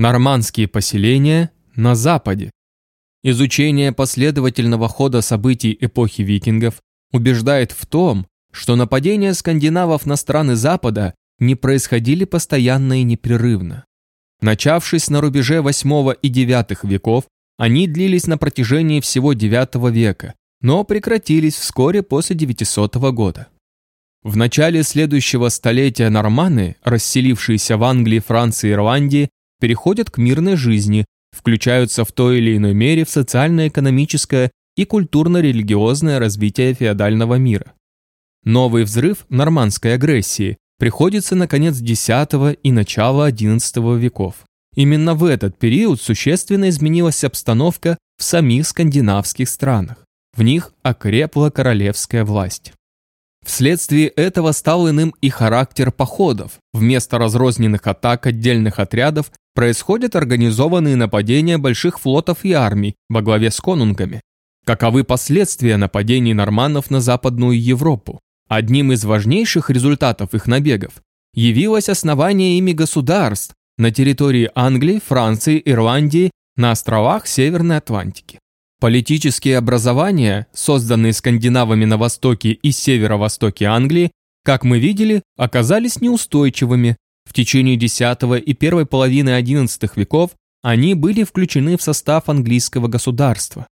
Нормандские поселения на Западе. Изучение последовательного хода событий эпохи викингов убеждает в том, что нападения скандинавов на страны Запада не происходили постоянно и непрерывно. Начавшись на рубеже 8 и 9 веков, они длились на протяжении всего IX века, но прекратились вскоре после 900 года. В начале следующего столетия норманы, расселившиеся в Англии, Франции и Ирландии, переходят к мирной жизни, включаются в той или иной мере в социально-экономическое и культурно-религиозное развитие феодального мира. Новый взрыв нормандской агрессии приходится на конец X и начало XI веков. Именно в этот период существенно изменилась обстановка в самих скандинавских странах. В них окрепла королевская власть. Вследствие этого стал иным и характер походов. Вместо разрозненных атак отдельных отрядов происходят организованные нападения больших флотов и армий во главе с конунгами. Каковы последствия нападений норманнов на Западную Европу? Одним из важнейших результатов их набегов явилось основание ими государств на территории Англии, Франции, Ирландии, на островах Северной Атлантики. Политические образования, созданные скандинавами на востоке и северо-востоке Англии, как мы видели, оказались неустойчивыми. В течение X и первой половины XI веков они были включены в состав английского государства.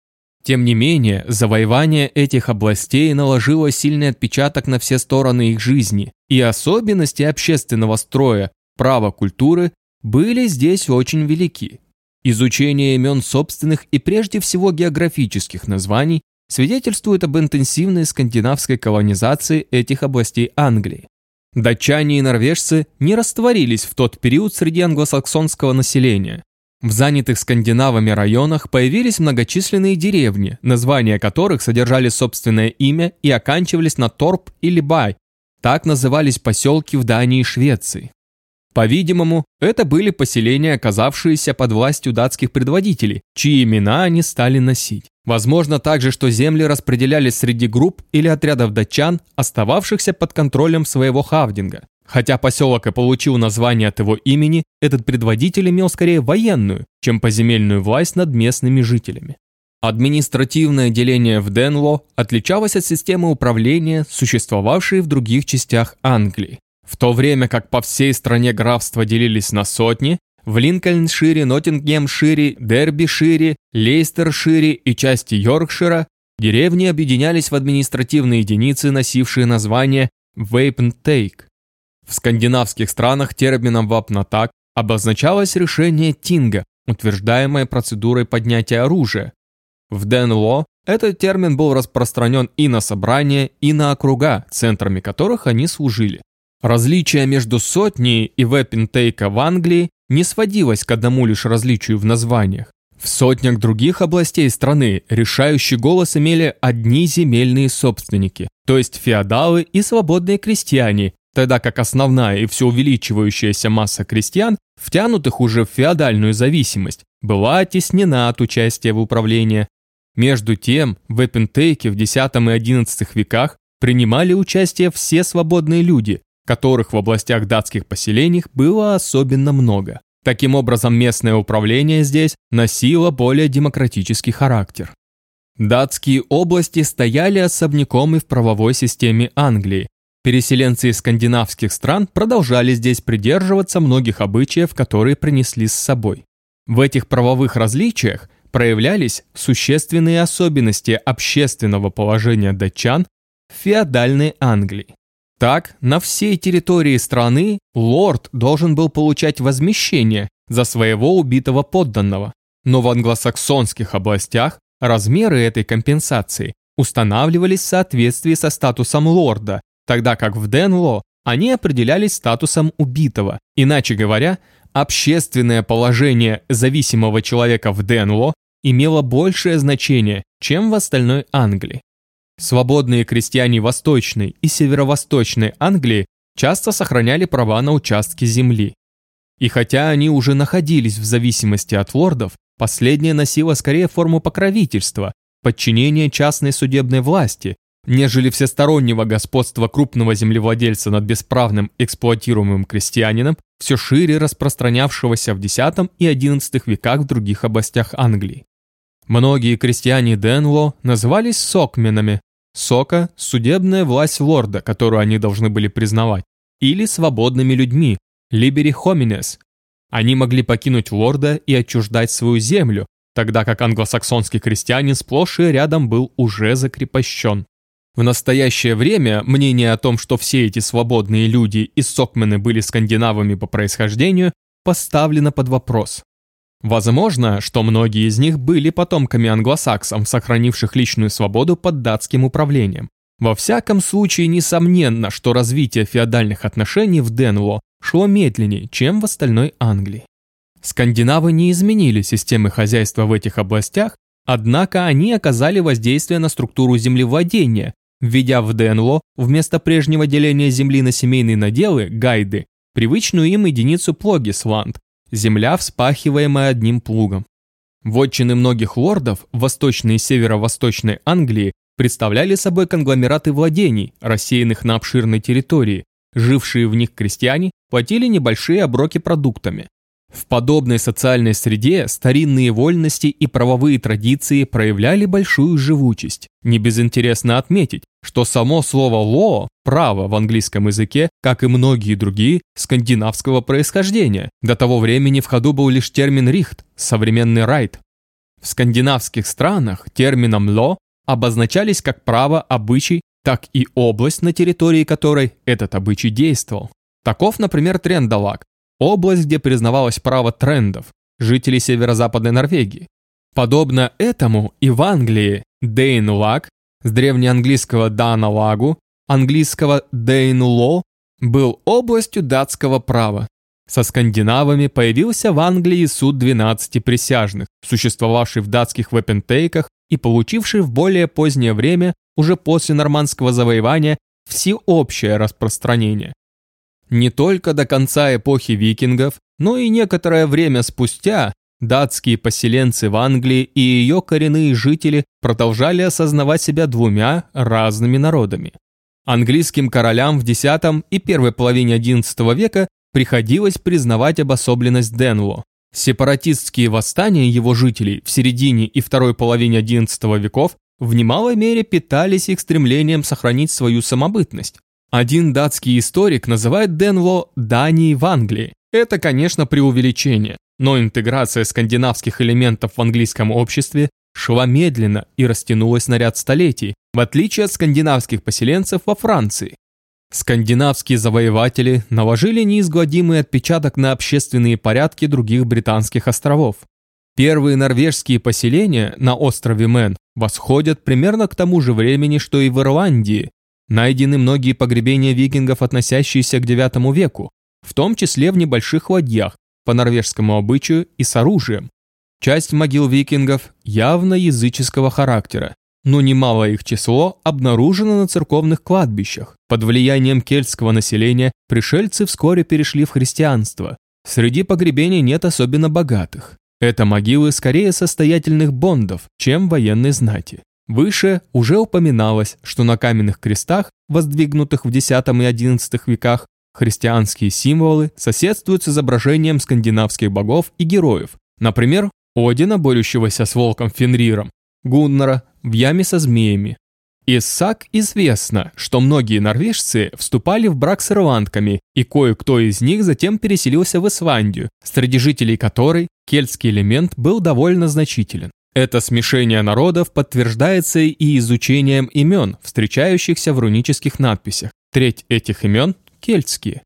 Тем не менее, завоевание этих областей наложило сильный отпечаток на все стороны их жизни, и особенности общественного строя, права культуры были здесь очень велики. Изучение имен собственных и прежде всего географических названий свидетельствует об интенсивной скандинавской колонизации этих областей Англии. Датчане и норвежцы не растворились в тот период среди англосаксонского населения. В занятых скандинавами районах появились многочисленные деревни, названия которых содержали собственное имя и оканчивались на торп или бай. Так назывались поселки в Дании и Швеции. По-видимому, это были поселения, оказавшиеся под властью датских предводителей, чьи имена они стали носить. Возможно также, что земли распределялись среди групп или отрядов датчан, остававшихся под контролем своего хавдинга. Хотя поселок и получил название от его имени, этот предводитель имел скорее военную, чем поземельную власть над местными жителями. Административное деление в Денло отличалось от системы управления, существовавшей в других частях Англии. В то время как по всей стране графства делились на сотни, в Линкольншире, Ноттингемшире, Дербишире, Лейстершире и части Йоркшира деревни объединялись в административные единицы, носившие название Вейпнтейк. В скандинавских странах термином «вапнатак» обозначалось решение Тинга, утверждаемое процедурой поднятия оружия. В Денло этот термин был распространен и на собрания, и на округа, центрами которых они служили. Различие между сотней и Веппинтейка в Англии не сводилось к одному лишь различию в названиях. В сотнях других областей страны решающий голос имели одни земельные собственники, то есть феодалы и свободные крестьяне, тогда как основная и все увеличивающаяся масса крестьян, втянутых уже в феодальную зависимость, была оттеснена от участия в управлении. Между тем, в Эппентейке в X и XI веках принимали участие все свободные люди, которых в областях датских поселений было особенно много. Таким образом, местное управление здесь носило более демократический характер. Датские области стояли особняком и в правовой системе Англии. Переселенцы из скандинавских стран продолжали здесь придерживаться многих обычаев, которые принесли с собой. В этих правовых различиях проявлялись существенные особенности общественного положения датчан в феодальной Англии. Так, на всей территории страны лорд должен был получать возмещение за своего убитого подданного. Но в англосаксонских областях размеры этой компенсации устанавливались в соответствии со статусом лорда, тогда как в Денло они определялись статусом убитого. Иначе говоря, общественное положение зависимого человека в Денло имело большее значение, чем в остальной Англии. Свободные крестьяне Восточной и Северо-Восточной Англии часто сохраняли права на участки земли. И хотя они уже находились в зависимости от лордов, последнее носило скорее форму покровительства, подчинения частной судебной власти, нежели всестороннего господства крупного землевладельца над бесправным эксплуатируемым крестьянином, все шире распространявшегося в X и XI веках в других областях Англии. Многие крестьяне Денло назывались сокменами. Сока – судебная власть лорда, которую они должны были признавать, или свободными людьми, либери хоминес. Они могли покинуть лорда и отчуждать свою землю, тогда как англосаксонский крестьянин сплошь и рядом был уже закрепощен. В настоящее время мнение о том, что все эти свободные люди и сокмены были скандинавами по происхождению, поставлено под вопрос. Возможно, что многие из них были потомками англосаксов, сохранивших личную свободу под датским управлением. Во всяком случае, несомненно, что развитие феодальных отношений в Денло шло медленнее, чем в остальной Англии. Скандинавы не изменили системы хозяйства в этих областях, однако они оказали воздействие на структуру землевладения, введя в Денло вместо прежнего деления земли на семейные наделы, гайды, привычную им единицу плогисланд, земля, вспахиваемая одним плугом. Вотчины многих лордов восточной и северо-восточной Англии представляли собой конгломераты владений, рассеянных на обширной территории. Жившие в них крестьяне платили небольшие оброки продуктами. В подобной социальной среде старинные вольности и правовые традиции проявляли большую живучесть. Не безинтересно отметить, что само слово «ло» – «право» в английском языке, как и многие другие, скандинавского происхождения. До того времени в ходу был лишь термин «рихт» – современный «райт». В скандинавских странах термином «ло» обозначались как право, обычай, так и область, на территории которой этот обычай действовал. Таков, например, Трендалак, область, где признавалось право трендов, жителей северо-западной Норвегии. Подобно этому и в Англии Дейнлаг, с древнеанглийского Даналагу, английского Дейнуло, был областью датского права. Со скандинавами появился в Англии суд 12 присяжных, существовавший в датских вепентейках и получивший в более позднее время, уже после нормандского завоевания, всеобщее распространение. Не только до конца эпохи викингов, но и некоторое время спустя датские поселенцы в Англии и ее коренные жители продолжали осознавать себя двумя разными народами. Английским королям в X и первой половине XI века приходилось признавать обособленность Денло. Сепаратистские восстания его жителей в середине и второй половине XI веков в немалой мере питались их стремлением сохранить свою самобытность. Один датский историк называет Денло Данией в Англии. Это, конечно, преувеличение, но интеграция скандинавских элементов в английском обществе шла медленно и растянулась на ряд столетий, в отличие от скандинавских поселенцев во Франции. Скандинавские завоеватели наложили неизгладимый отпечаток на общественные порядки других британских островов. Первые норвежские поселения на острове Мэн восходят примерно к тому же времени, что и в Ирландии, Найдены многие погребения викингов, относящиеся к IX веку, в том числе в небольших ладьях, по норвежскому обычаю и с оружием. Часть могил викингов явно языческого характера, но немало их число обнаружено на церковных кладбищах. Под влиянием кельтского населения пришельцы вскоре перешли в христианство. Среди погребений нет особенно богатых. Это могилы скорее состоятельных бондов, чем военной знати. Выше уже упоминалось, что на каменных крестах, воздвигнутых в X и XI веках, христианские символы соседствуют с изображением скандинавских богов и героев, например, Одина, борющегося с волком Фенриром, Гуннара в яме со змеями. Из САК известно, что многие норвежцы вступали в брак с ирландками, и кое-кто из них затем переселился в Исландию, среди жителей которой кельтский элемент был довольно значителен. Это смешение народов подтверждается и изучением имен, встречающихся в рунических надписях. Треть этих имен – кельтские.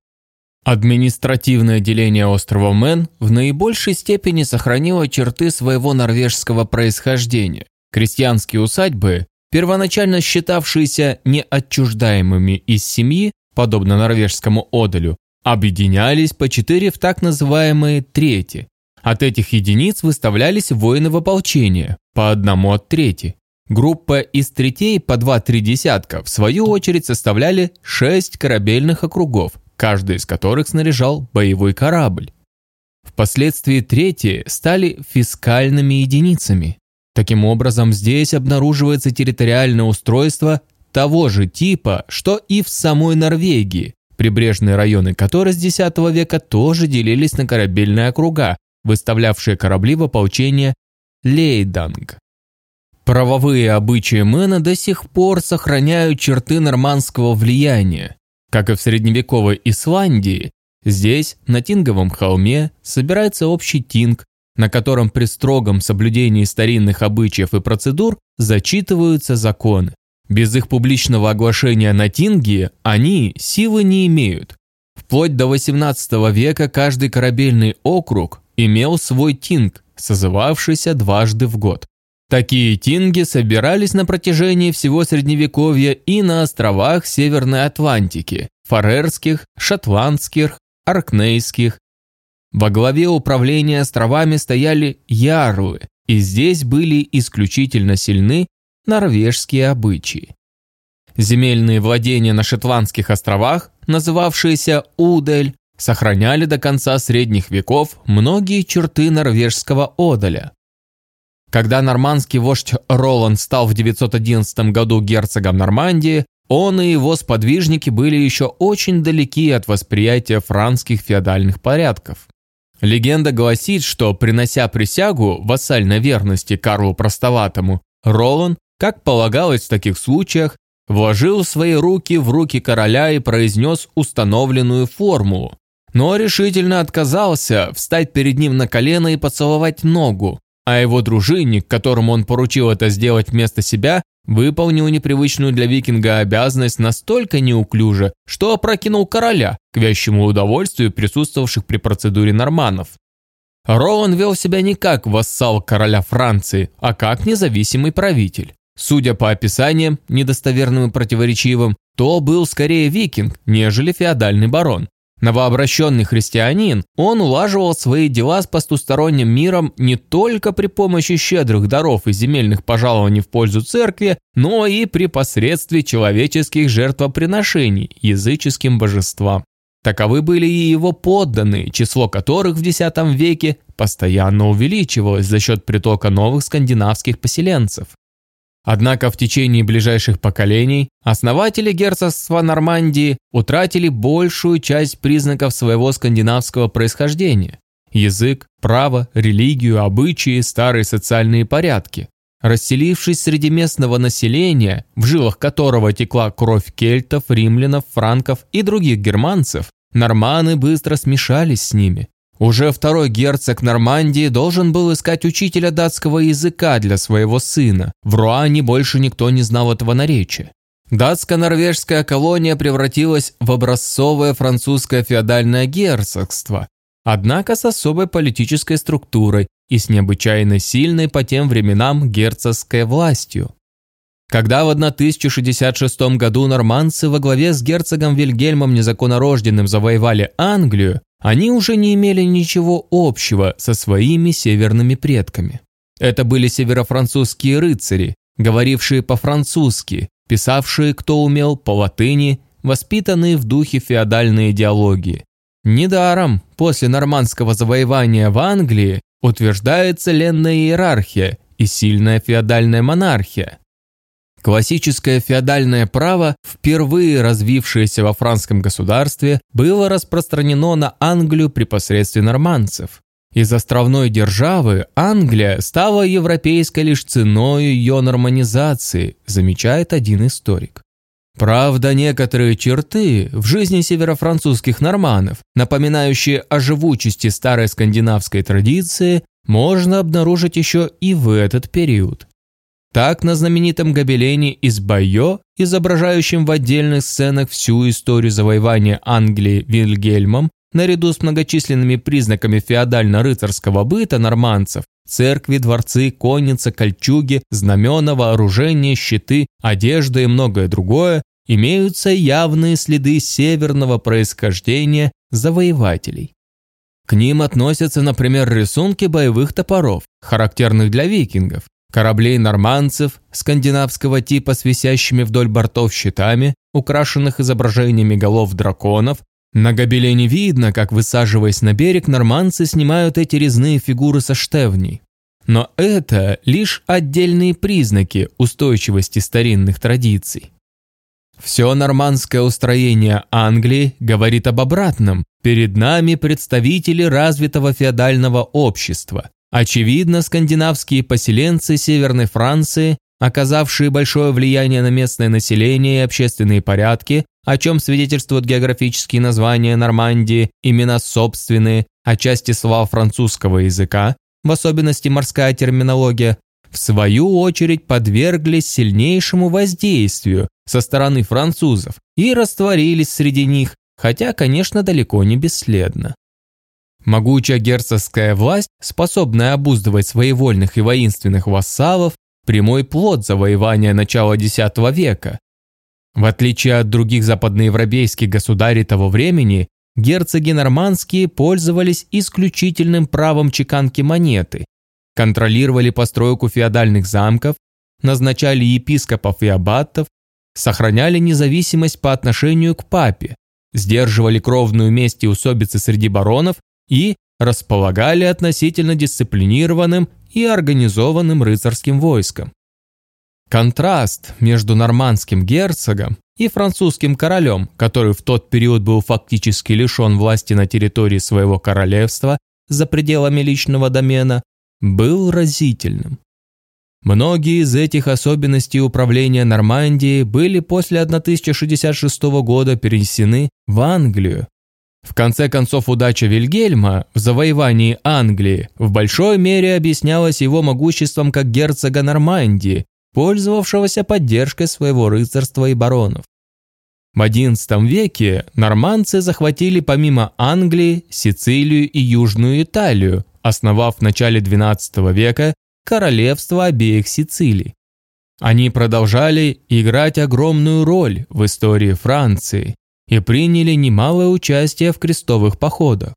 Административное деление острова Мэн в наибольшей степени сохранило черты своего норвежского происхождения. Крестьянские усадьбы, первоначально считавшиеся неотчуждаемыми из семьи, подобно норвежскому одолю, объединялись по четыре в так называемые трети, от этих единиц выставлялись воины в ополчение, по одному от трети. Группа из третей по 2-3 десятка, в свою очередь, составляли 6 корабельных округов, каждый из которых снаряжал боевой корабль. Впоследствии третьи стали фискальными единицами. Таким образом, здесь обнаруживается территориальное устройство того же типа, что и в самой Норвегии, прибрежные районы которой с X века тоже делились на корабельные округа, выставлявшие корабли в ополчение Лейданг. Правовые обычаи Мэна до сих пор сохраняют черты нормандского влияния. Как и в средневековой Исландии, здесь, на Тинговом холме, собирается общий тинг, на котором при строгом соблюдении старинных обычаев и процедур зачитываются законы. Без их публичного оглашения на тинге они силы не имеют. Вплоть до XVIII века каждый корабельный округ имел свой тинг, созывавшийся дважды в год. Такие тинги собирались на протяжении всего Средневековья и на островах Северной Атлантики – Фарерских, Шотландских, Аркнейских. Во главе управления островами стояли ярлы, и здесь были исключительно сильны норвежские обычаи. Земельные владения на Шотландских островах, называвшиеся Удель, сохраняли до конца средних веков многие черты норвежского одаля. Когда нормандский вождь Роланд стал в 911 году герцогом Нормандии, он и его сподвижники были еще очень далеки от восприятия франкских феодальных порядков. Легенда гласит, что, принося присягу вассальной верности Карлу Простоватому, Роланд, как полагалось в таких случаях, вложил свои руки в руки короля и произнес установленную формулу, но решительно отказался встать перед ним на колено и поцеловать ногу, а его дружинник, которому он поручил это сделать вместо себя, выполнил непривычную для викинга обязанность настолько неуклюже, что опрокинул короля, к вящему удовольствию присутствовавших при процедуре норманов. Роуэн вел себя не как вассал короля Франции, а как независимый правитель. Судя по описаниям, недостоверным и противоречивым, то был скорее викинг, нежели феодальный барон. Новообращенный христианин, он улаживал свои дела с потусторонним миром не только при помощи щедрых даров и земельных пожалований в пользу церкви, но и при посредстве человеческих жертвоприношений языческим божествам. Таковы были и его подданные, число которых в X веке постоянно увеличивалось за счет притока новых скандинавских поселенцев. Однако в течение ближайших поколений основатели герцогства Нормандии утратили большую часть признаков своего скандинавского происхождения – язык, право, религию, обычаи, старые социальные порядки. Расселившись среди местного населения, в жилах которого текла кровь кельтов, римлянов, франков и других германцев, норманы быстро смешались с ними, уже второй герцог Нормандии должен был искать учителя датского языка для своего сына. В Руане больше никто не знал этого наречия. Датско-норвежская колония превратилась в образцовое французское феодальное герцогство, однако с особой политической структурой и с необычайно сильной по тем временам герцогской властью. Когда в 1066 году нормандцы во главе с герцогом Вильгельмом Незаконнорожденным завоевали Англию, они уже не имели ничего общего со своими северными предками. Это были северофранцузские рыцари, говорившие по-французски, писавшие, кто умел, по латыни, воспитанные в духе феодальной идеологии. Недаром после нормандского завоевания в Англии утверждается ленная иерархия и сильная феодальная монархия – Классическое феодальное право, впервые развившееся во франском государстве, было распространено на Англию при посредстве нормандцев. Из островной державы Англия стала европейской лишь ценой ее норманизации, замечает один историк. Правда, некоторые черты в жизни северофранцузских норманов, напоминающие о живучести старой скандинавской традиции, можно обнаружить еще и в этот период. Так на знаменитом гобелене из Байо, изображающем в отдельных сценах всю историю завоевания Англии Вильгельмом, наряду с многочисленными признаками феодально-рыцарского быта нормандцев, церкви, дворцы, конница, кольчуги, знамена, вооружение, щиты, одежда и многое другое, имеются явные следы северного происхождения завоевателей. К ним относятся, например, рисунки боевых топоров, характерных для викингов, Кораблей нормандцев скандинавского типа с висящими вдоль бортов щитами, украшенных изображениями голов драконов, на гобелене видно, как, высаживаясь на берег, нормандцы снимают эти резные фигуры со штевней. Но это лишь отдельные признаки устойчивости старинных традиций. Все нормандское устроение Англии говорит об обратном. Перед нами представители развитого феодального общества. Очевидно, скандинавские поселенцы Северной Франции, оказавшие большое влияние на местное население и общественные порядки, о чем свидетельствуют географические названия Нормандии, имена собственные, отчасти слова французского языка, в особенности морская терминология, в свою очередь подверглись сильнейшему воздействию со стороны французов и растворились среди них, хотя, конечно, далеко не бесследно. Могучая герцогская власть, способная обуздывать своевольных и воинственных вассалов, прямой плод завоевания начала X века. В отличие от других западноевропейских государей того времени, герцоги нормандские пользовались исключительным правом чеканки монеты, контролировали постройку феодальных замков, назначали епископов и аббатов, сохраняли независимость по отношению к папе, сдерживали кровную месть и усобицы среди баронов и располагали относительно дисциплинированным и организованным рыцарским войском. Контраст между нормандским герцогом и французским королем, который в тот период был фактически лишен власти на территории своего королевства за пределами личного домена, был разительным. Многие из этих особенностей управления Нормандией были после 1066 года перенесены в Англию. В конце концов, удача Вильгельма в завоевании Англии в большой мере объяснялась его могуществом как герцога Нормандии, пользовавшегося поддержкой своего рыцарства и баронов. В XI веке нормандцы захватили помимо Англии, Сицилию и Южную Италию, основав в начале XII века королевство обеих Сицилий. Они продолжали играть огромную роль в истории Франции и приняли немалое участие в крестовых походах.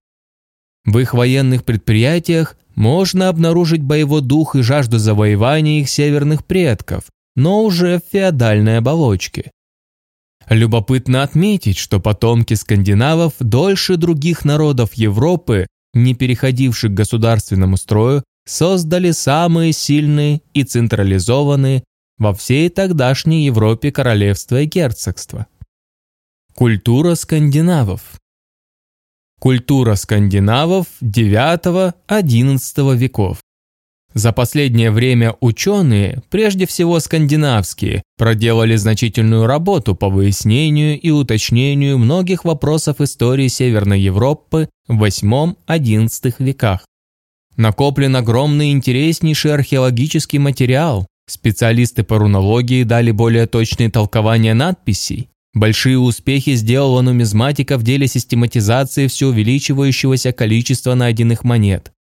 В их военных предприятиях можно обнаружить боевой дух и жажду завоевания их северных предков, но уже в феодальной оболочке. Любопытно отметить, что потомки скандинавов дольше других народов Европы не переходивших к государственному строю, создали самые сильные и централизованные во всей тогдашней Европе королевства и герцогства. Культура скандинавов Культура скандинавов IX-XI веков за последнее время ученые, прежде всего скандинавские, проделали значительную работу по выяснению и уточнению многих вопросов истории Северной Европы в VIII-XI веках. Накоплен огромный интереснейший археологический материал. Специалисты по рунологии дали более точные толкования надписей. Большие успехи сделала нумизматика в деле систематизации все увеличивающегося количества найденных монет.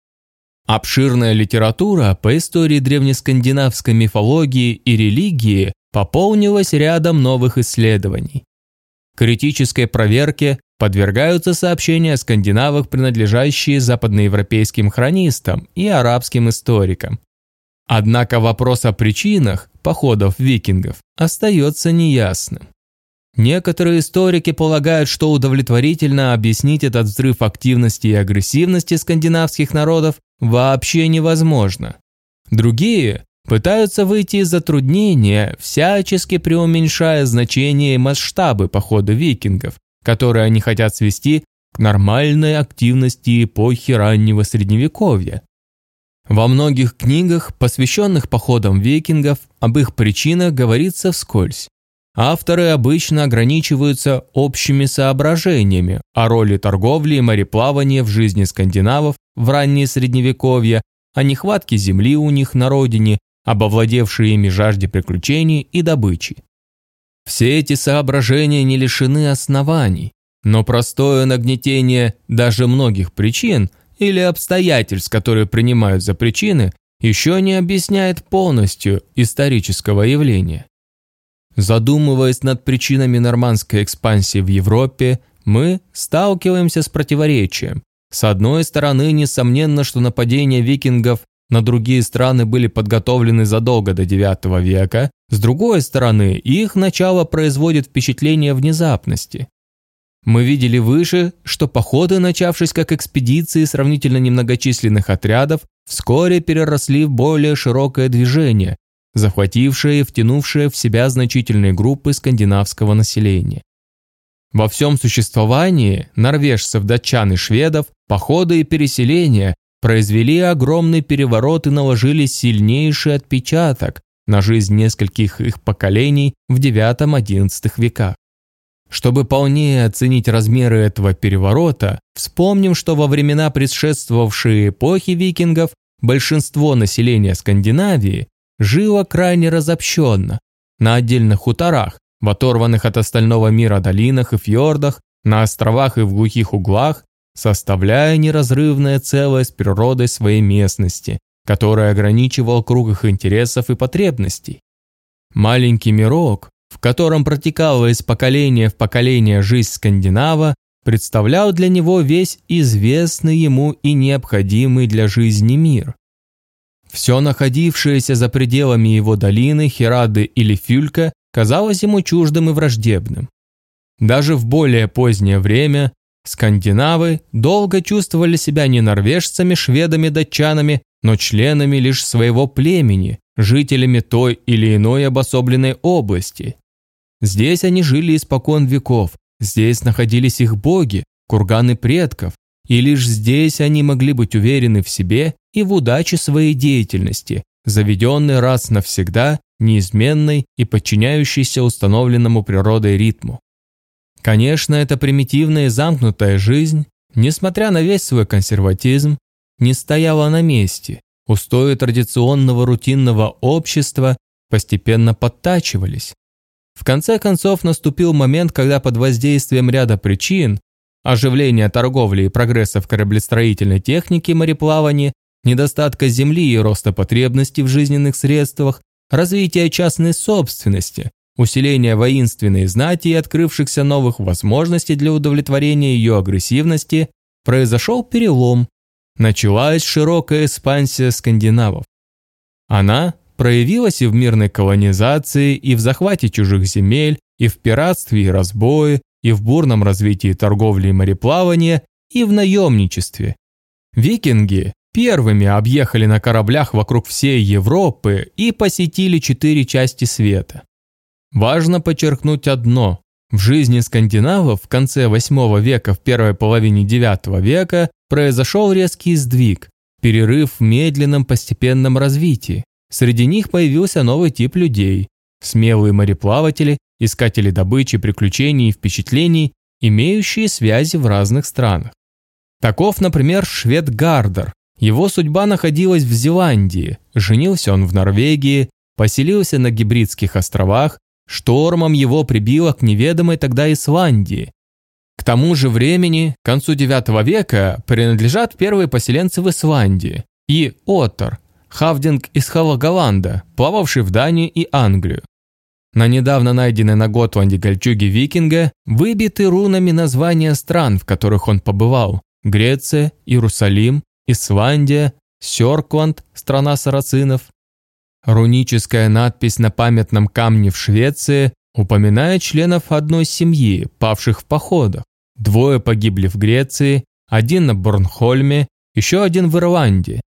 Обширная литература по истории древнескандинавской мифологии и религии пополнилась рядом новых исследований. Критической проверке подвергаются сообщения о скандинавах, принадлежащие западноевропейским хронистам и арабским историкам. Однако вопрос о причинах походов викингов остается неясным. Некоторые историки полагают, что удовлетворительно объяснить этот взрыв активности и агрессивности скандинавских народов вообще невозможно. Другие пытаются выйти из затруднения, всячески преуменьшая значение и масштабы похода викингов, которые они хотят свести к нормальной активности эпохи раннего Средневековья. Во многих книгах, посвященных походам викингов, об их причинах говорится вскользь. Авторы обычно ограничиваются общими соображениями о роли торговли и мореплавания в жизни скандинавов в раннее средневековье, о нехватке земли у них на родине, об овладевшей ими жажде приключений и добычи. Все эти соображения не лишены оснований, но простое нагнетение даже многих причин или обстоятельств, которые принимают за причины, еще не объясняет полностью исторического явления. Задумываясь над причинами нормандской экспансии в Европе, мы сталкиваемся с противоречием. С одной стороны, несомненно, что нападения викингов на другие страны были подготовлены задолго до IX века, с другой стороны, их начало производит впечатление внезапности. Мы видели выше, что походы, начавшись как экспедиции сравнительно немногочисленных отрядов, вскоре переросли в более широкое движение, захватившая и втянувшая в себя значительные группы скандинавского населения. Во всем существовании норвежцев, датчан и шведов походы и переселения произвели огромный переворот и наложили сильнейший отпечаток на жизнь нескольких их поколений в IX-XI веках. Чтобы полнее оценить размеры этого переворота, вспомним, что во времена предшествовавшей эпохи викингов большинство населения Скандинавии жило крайне разобщенно, на отдельных хуторах, в оторванных от остального мира долинах и фьордах, на островах и в глухих углах, составляя неразрывное целое с природой своей местности, которая ограничивал круг их интересов и потребностей. Маленький мирок, в котором протекала из поколения в поколение жизнь скандинава, представлял для него весь известный ему и необходимый для жизни мир. Все находившееся за пределами его долины, Херады или Фюлька, казалось ему чуждым и враждебным. Даже в более позднее время скандинавы долго чувствовали себя не норвежцами, шведами, датчанами, но членами лишь своего племени, жителями той или иной обособленной области. Здесь они жили испокон веков, здесь находились их боги, курганы предков, и лишь здесь они могли быть уверены в себе и в удаче своей деятельности, заведенной раз навсегда, неизменной и подчиняющейся установленному природой ритму. Конечно, эта примитивная и замкнутая жизнь, несмотря на весь свой консерватизм, не стояла на месте. Устои традиционного рутинного общества постепенно подтачивались. В конце концов наступил момент, когда под воздействием ряда причин оживления торговли и прогресса в кораблестроительной технике мореплавания, недостатка земли и роста потребностей в жизненных средствах, развития частной собственности, усиления воинственной знати и открывшихся новых возможностей для удовлетворения ее агрессивности, произошел перелом, началась широкая экспансия скандинавов. Она проявилась и в мирной колонизации, и в захвате чужих земель, и в пиратстве и разбое, и в бурном развитии торговли и мореплавания, и в наемничестве. Викинги первыми объехали на кораблях вокруг всей Европы и посетили четыре части света. Важно подчеркнуть одно. В жизни скандинавов в конце VIII века, в первой половине IX века произошел резкий сдвиг, перерыв в медленном постепенном развитии. Среди них появился новый тип людей – смелые мореплаватели, искатели добычи, приключений и впечатлений, имеющие связи в разных странах. Таков, например, швед Гардер. Его судьба находилась в Зеландии, женился он в Норвегии, поселился на Гибридских островах, штормом его прибило к неведомой тогда Исландии, к тому же времени, к концу IX века, принадлежат первые поселенцы в Исландии и Оттер, хавдинг из Халагаланда, плававший в Данию и Англию. На недавно найденной на Готланде гольчуге викинга выбиты рунами названия стран, в которых он побывал – Греция, Иерусалим, Исландия, Сёркланд, страна сарацинов. Руническая надпись на памятном камне в Швеции упоминая членов одной семьи, павших в походах. Двое погибли в Греции, один на Борнхольме, еще один в Ирландии.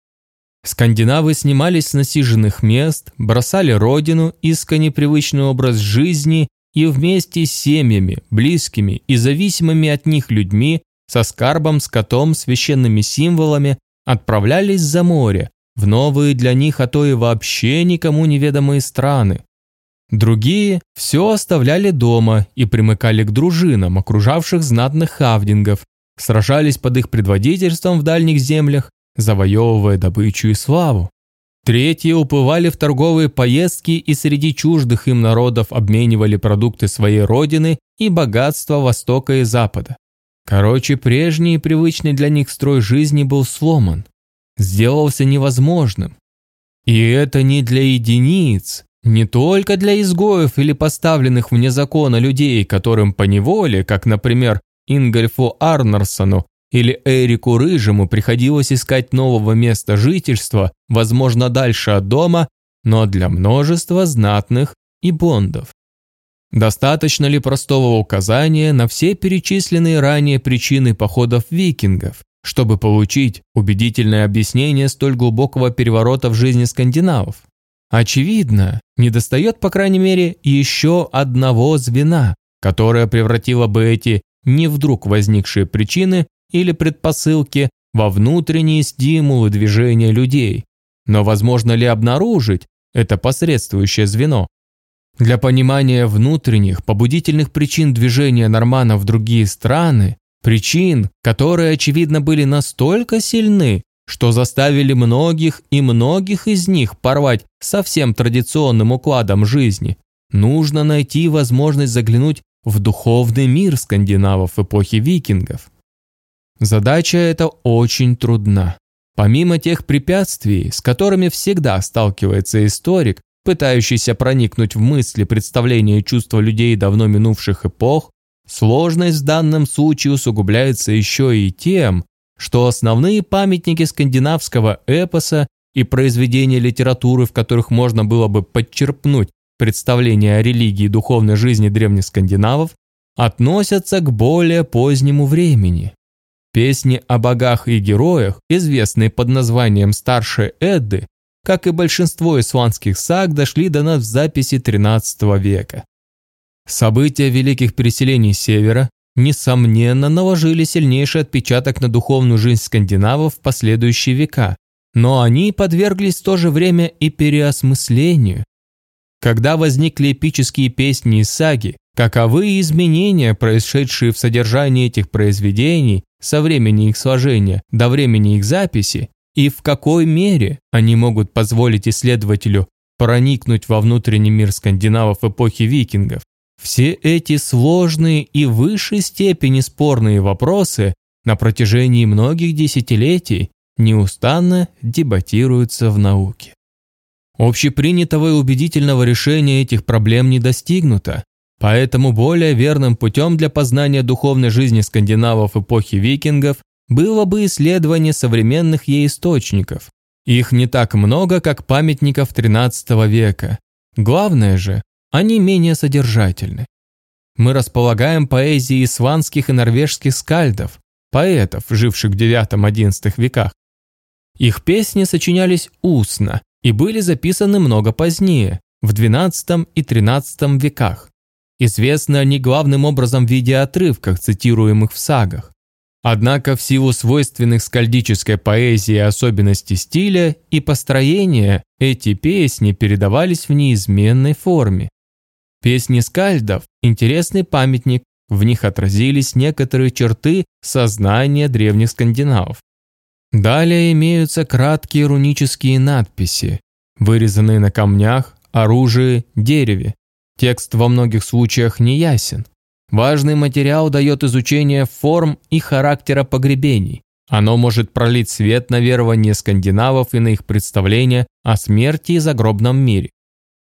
Скандинавы снимались с насиженных мест, бросали родину, иска непривычный образ жизни и вместе с семьями, близкими и зависимыми от них людьми, со скарбом, скотом, священными символами отправлялись за море, в новые для них, а то и вообще никому неведомые страны. Другие все оставляли дома и примыкали к дружинам, окружавших знатных хавдингов, сражались под их предводительством в дальних землях, завоевывая добычу и славу. Третьи уплывали в торговые поездки и среди чуждых им народов обменивали продукты своей родины и богатства Востока и Запада. Короче, прежний и привычный для них строй жизни был сломан, сделался невозможным. И это не для единиц, не только для изгоев или поставленных вне закона людей, которым по неволе, как, например, Ингольфу Арнарсону или Эрику Рыжему приходилось искать нового места жительства, возможно, дальше от дома, но для множества знатных и бондов. Достаточно ли простого указания на все перечисленные ранее причины походов викингов, чтобы получить убедительное объяснение столь глубокого переворота в жизни скандинавов? Очевидно, недостает, по крайней мере, еще одного звена, которое превратило бы эти не вдруг возникшие причины или предпосылки во внутренние стимулы движения людей. Но возможно ли обнаружить это посредствующее звено? Для понимания внутренних побудительных причин движения норманов в другие страны, причин, которые, очевидно, были настолько сильны, что заставили многих и многих из них порвать совсем традиционным укладом жизни, нужно найти возможность заглянуть в духовный мир скандинавов эпохи викингов. Задача эта очень трудна. Помимо тех препятствий, с которыми всегда сталкивается историк, пытающийся проникнуть в мысли, представления и чувства людей давно минувших эпох, сложность в данном случае усугубляется еще и тем, что основные памятники скандинавского эпоса и произведения литературы, в которых можно было бы подчерпнуть представление о религии и духовной жизни древних скандинавов, относятся к более позднему времени. Песни о богах и героях, известные под названием «Старшей Эдды», как и большинство исландских саг, дошли до нас в записи XIII века. События великих переселений севера несомненно, наложили сильнейший отпечаток на духовную жизнь скандинавов в последующие века, но они подверглись в то же время и переосмыслению. Когда возникли эпические песни и саги, каковы изменения, происшедшие в содержании этих произведений со времени их сложения до времени их записи, и в какой мере они могут позволить исследователю проникнуть во внутренний мир скандинавов эпохи викингов, все эти сложные и в высшей степени спорные вопросы на протяжении многих десятилетий неустанно дебатируются в науке. Общепринятого и убедительного решения этих проблем не достигнуто, поэтому более верным путем для познания духовной жизни скандинавов эпохи викингов было бы исследование современных ей источников. Их не так много, как памятников XIII века. Главное же, они менее содержательны. Мы располагаем поэзией сванских и норвежских скальдов, поэтов, живших в IX-XI веках. Их песни сочинялись устно и были записаны много позднее, в XII и XIII веках. Известны они главным образом в виде отрывках, цитируемых в сагах. Однако в силу свойственных скальдической поэзии особенностей стиля и построения эти песни передавались в неизменной форме. Песни скальдов – интересный памятник, в них отразились некоторые черты сознания древних скандинавов. Далее имеются краткие рунические надписи, вырезанные на камнях, оружии, дереве. Текст во многих случаях не ясен. Важный материал дает изучение форм и характера погребений. Оно может пролить свет на верование скандинавов и на их представления о смерти и загробном мире.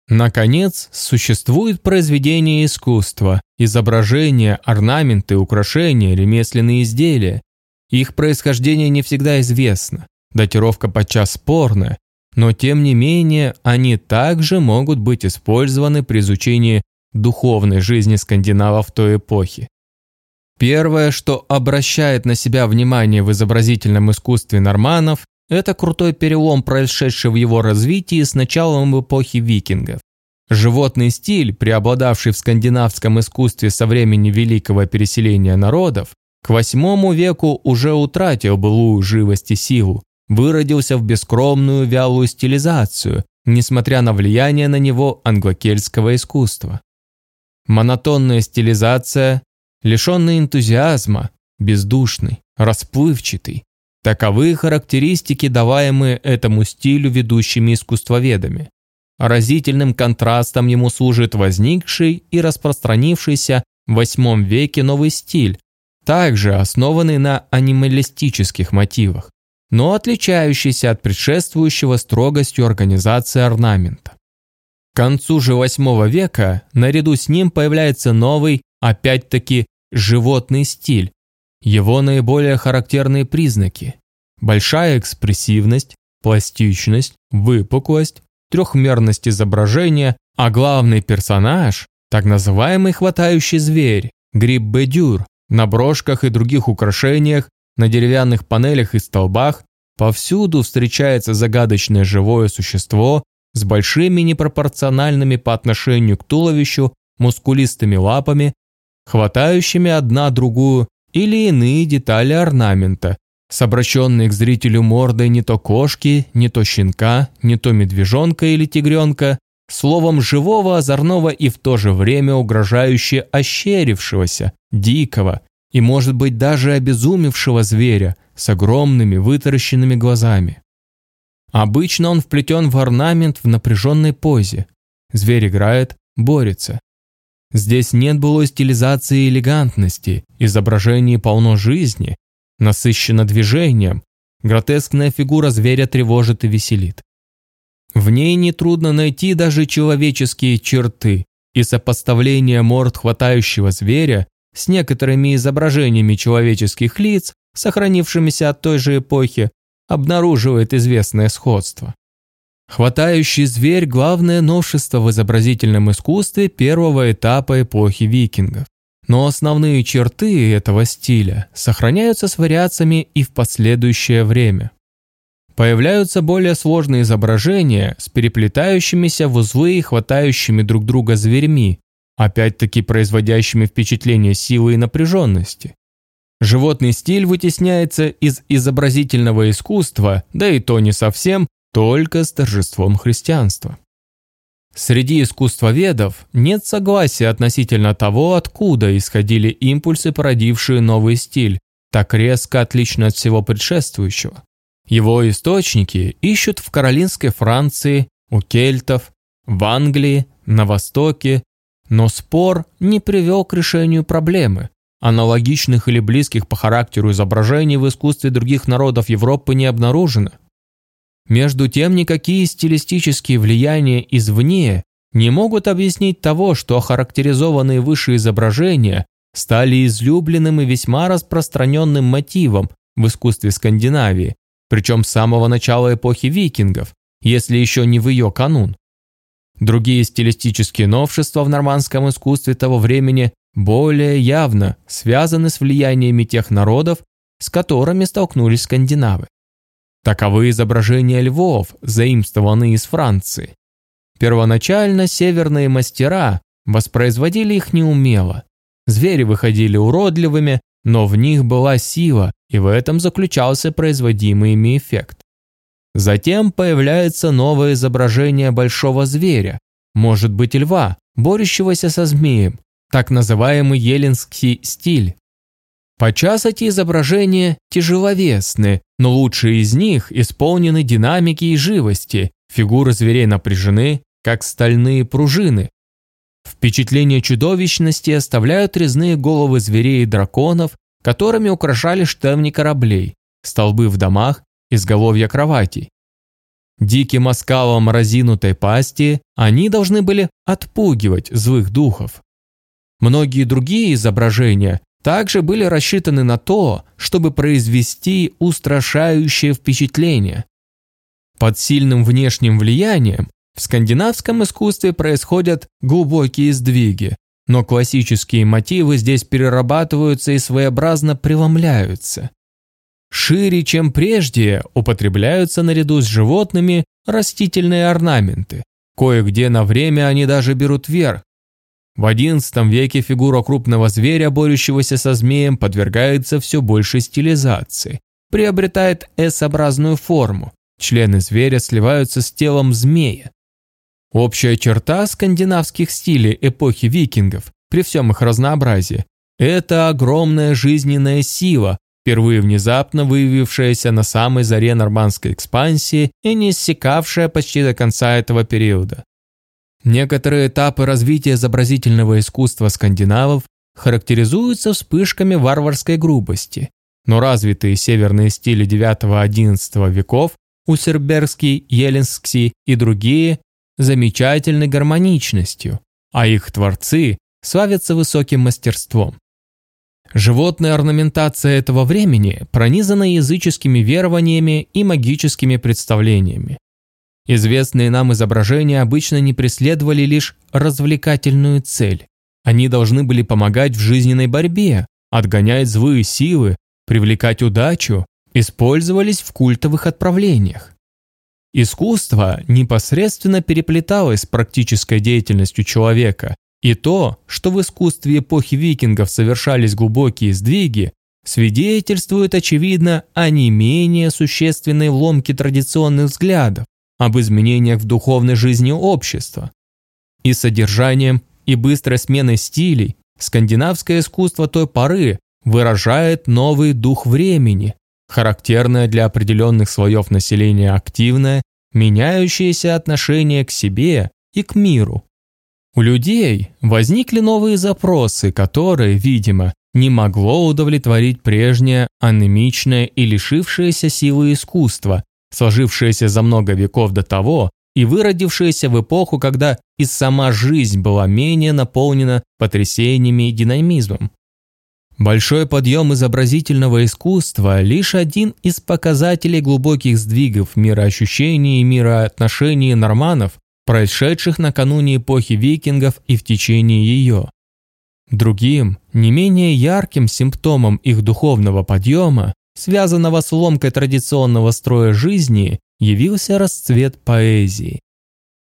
Наконец, существует произведение искусства, изображения, орнаменты, украшения, ремесленные изделия. Их происхождение не всегда известно, датировка подчас спорная, но тем не менее они также могут быть использованы при изучении духовной жизни скандинавов той эпохи. Первое, что обращает на себя внимание в изобразительном искусстве норманов, это крутой перелом, происшедший в его развитии с началом эпохи викингов. Животный стиль, преобладавший в скандинавском искусстве со времени великого переселения народов, к VIII веку уже утратил былую живость и силу, выродился в бескромную вялую стилизацию, несмотря на влияние на него англокельтского искусства. Монотонная стилизация, лишенный энтузиазма, бездушный, расплывчатый, Таковы характеристики, даваемые этому стилю ведущими искусствоведами. Разительным контрастом ему служит возникший и распространившийся в VIII веке новый стиль, также основанный на анималистических мотивах, но отличающийся от предшествующего строгостью организации орнамента. К концу же VIII века наряду с ним появляется новый, опять-таки, животный стиль, его наиболее характерные признаки – большая экспрессивность, пластичность, выпуклость, трехмерность изображения, а главный персонаж – так называемый хватающий зверь, гриб-бедюр, на брошках и других украшениях, на деревянных панелях и столбах, повсюду встречается загадочное живое существо, с большими непропорциональными по отношению к туловищу мускулистыми лапами, хватающими одна другую или иные детали орнамента, с обращенной к зрителю мордой не то кошки, не то щенка, не то медвежонка или тигренка, словом живого, озорного и в то же время угрожающе ощерившегося, дикого и, может быть, даже обезумевшего зверя с огромными вытаращенными глазами. Обычно он вплетен в орнамент в напряженной позе. Зверь играет, борется. Здесь нет былой стилизации и элегантности, изображение полно жизни, насыщено движением, гротескная фигура зверя тревожит и веселит. В ней нетрудно найти даже человеческие черты, и сопоставление морд хватающего зверя с некоторыми изображениями человеческих лиц, сохранившимися от той же эпохи, обнаруживает известное сходство. Хватающий зверь – главное новшество в изобразительном искусстве первого этапа эпохи викингов. Но основные черты этого стиля сохраняются с вариациями и в последующее время. Появляются более сложные изображения с переплетающимися в узлы и хватающими друг друга зверьми, опять-таки производящими впечатление силы и напряженности. Животный стиль вытесняется из изобразительного искусства, да и то не совсем, только с торжеством христианства. Среди искусствоведов нет согласия относительно того, откуда исходили импульсы, породившие новый стиль, так резко отлично от всего предшествующего. Его источники ищут в Каролинской Франции, у кельтов, в Англии, на Востоке, но спор не привел к решению проблемы. Аналогичных или близких по характеру изображений в искусстве других народов Европы не обнаружено. Между тем, никакие стилистические влияния извне не могут объяснить того, что охарактеризованные выше изображения стали излюбленным и весьма распространенным мотивом в искусстве Скандинавии, причем с самого начала эпохи викингов, если еще не в ее канун. Другие стилистические новшества в нормандском искусстве того времени более явно связаны с влияниями тех народов, с которыми столкнулись скандинавы. Таковы изображения львов, заимствованные из Франции. Первоначально северные мастера воспроизводили их неумело. Звери выходили уродливыми, но в них была сила, и в этом заключался производимый ими эффект. Затем появляется новое изображение большого зверя, может быть льва, борющегося со змеем, так называемый еленский стиль. Подчас эти изображения тяжеловесны, но лучшие из них исполнены динамики и живости, фигуры зверей напряжены, как стальные пружины. Впечатление чудовищности оставляют резные головы зверей и драконов, которыми украшали штемни кораблей, столбы в домах, изголовья кроватей. Диким оскалом разинутой пасти они должны были отпугивать злых духов. Многие другие изображения также были рассчитаны на то, чтобы произвести устрашающее впечатление. Под сильным внешним влиянием в скандинавском искусстве происходят глубокие сдвиги, но классические мотивы здесь перерабатываются и своеобразно преломляются. Шире, чем прежде, употребляются наряду с животными растительные орнаменты. Кое-где на время они даже берут верх, в XI веке фигура крупного зверя, борющегося со змеем, подвергается все большей стилизации, приобретает S-образную форму. Члены зверя сливаются с телом змея. Общая черта скандинавских стилей эпохи викингов, при всем их разнообразии, это огромная жизненная сила, впервые внезапно выявившаяся на самой заре нормандской экспансии и не иссякавшая почти до конца этого периода. Некоторые этапы развития изобразительного искусства скандинавов характеризуются вспышками варварской грубости, но развитые северные стили IX-XI веков, Усербергский, Еленский и другие, замечательной гармоничностью, а их творцы славятся высоким мастерством. Животная орнаментация этого времени пронизана языческими верованиями и магическими представлениями. Известные нам изображения обычно не преследовали лишь развлекательную цель. Они должны были помогать в жизненной борьбе, отгонять злые силы, привлекать удачу, использовались в культовых отправлениях. Искусство непосредственно переплеталось с практической деятельностью человека, и то, что в искусстве эпохи викингов совершались глубокие сдвиги, свидетельствует, очевидно, о не менее существенной ломке традиционных взглядов, об изменениях в духовной жизни общества. И содержанием, и быстрой сменой стилей скандинавское искусство той поры выражает новый дух времени, характерное для определенных слоев населения активное, меняющееся отношение к себе и к миру. У людей возникли новые запросы, которые, видимо, не могло удовлетворить прежнее анемичное и лишившееся силы искусство, сложившееся за много веков до того и выродившееся в эпоху, когда и сама жизнь была менее наполнена потрясениями и динамизмом. Большой подъем изобразительного искусства – лишь один из показателей глубоких сдвигов мироощущений и мироотношений норманов, происшедших накануне эпохи викингов и в течение ее. Другим, не менее ярким симптомом их духовного подъема, связанного с ломкой традиционного строя жизни, явился расцвет поэзии.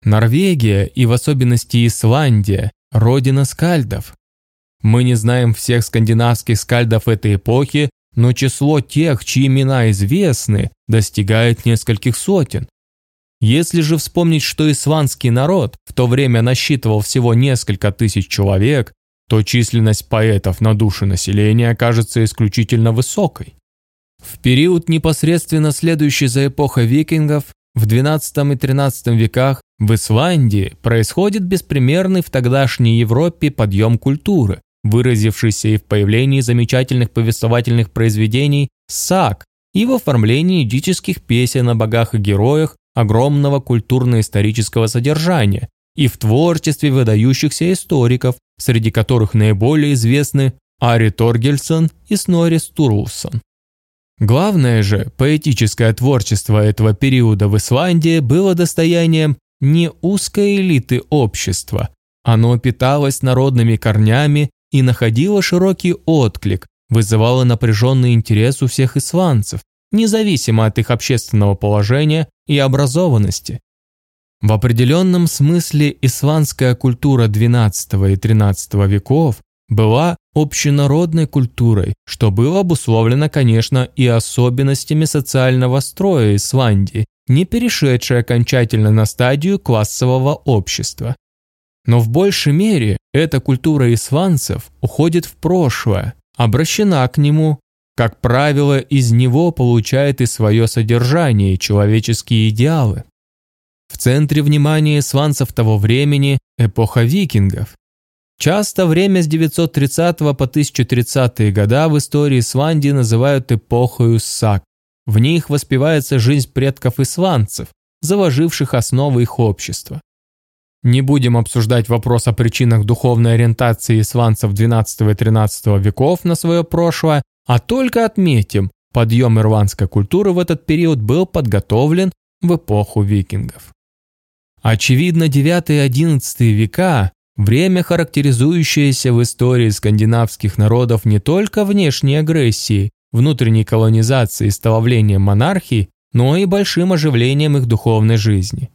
Норвегия и в особенности Исландия – родина скальдов, мы не знаем всех скандинавских скальдов этой эпохи, но число тех, чьи имена известны, достигает нескольких сотен. Если же вспомнить, что исландский народ в то время насчитывал всего несколько тысяч человек, то численность поэтов на душу населения окажется исключительно высокой. В период, непосредственно следующий за эпохой викингов, в XII и XIII веках в Исландии происходит беспримерный в тогдашней Европе подъем культуры, выразившийся и в появлении замечательных повествовательных произведений «Саг» и в оформлении эдических песен о богах и героях огромного культурно-исторического содержания, и в творчестве выдающихся историков, среди которых наиболее известны Ари Торгельсон и Снори Стурлсон. Главное же, поэтическое творчество этого периода в Исландии было достоянием не узкой элиты общества. Оно питалось народными корнями и находила широкий отклик, вызывала напряженный интерес у всех исландцев, независимо от их общественного положения и образованности. В определенном смысле исландская культура XII и XIII веков была общенародной культурой, что было обусловлено, конечно, и особенностями социального строя Исландии, не перешедшей окончательно на стадию классового общества. Но в большей мере эта культура исландцев уходит в прошлое, обращена к нему, как правило, из него получает и свое содержание, человеческие идеалы. В центре внимания исландцев того времени – эпоха викингов. Часто время с 930 по 1030 года в истории Исландии называют эпохою сак. В них воспевается жизнь предков исландцев, заложивших основы их общества. Не будем обсуждать вопрос о причинах духовной ориентации исландцев XII и XIII веков на свое прошлое, а только отметим, подъем ирландской культуры в этот период был подготовлен в эпоху викингов. Очевидно, IX и XI века – время, характеризующееся в истории скандинавских народов не только внешней агрессией, внутренней колонизацией и становлением монархии, но и большим оживлением их духовной жизни.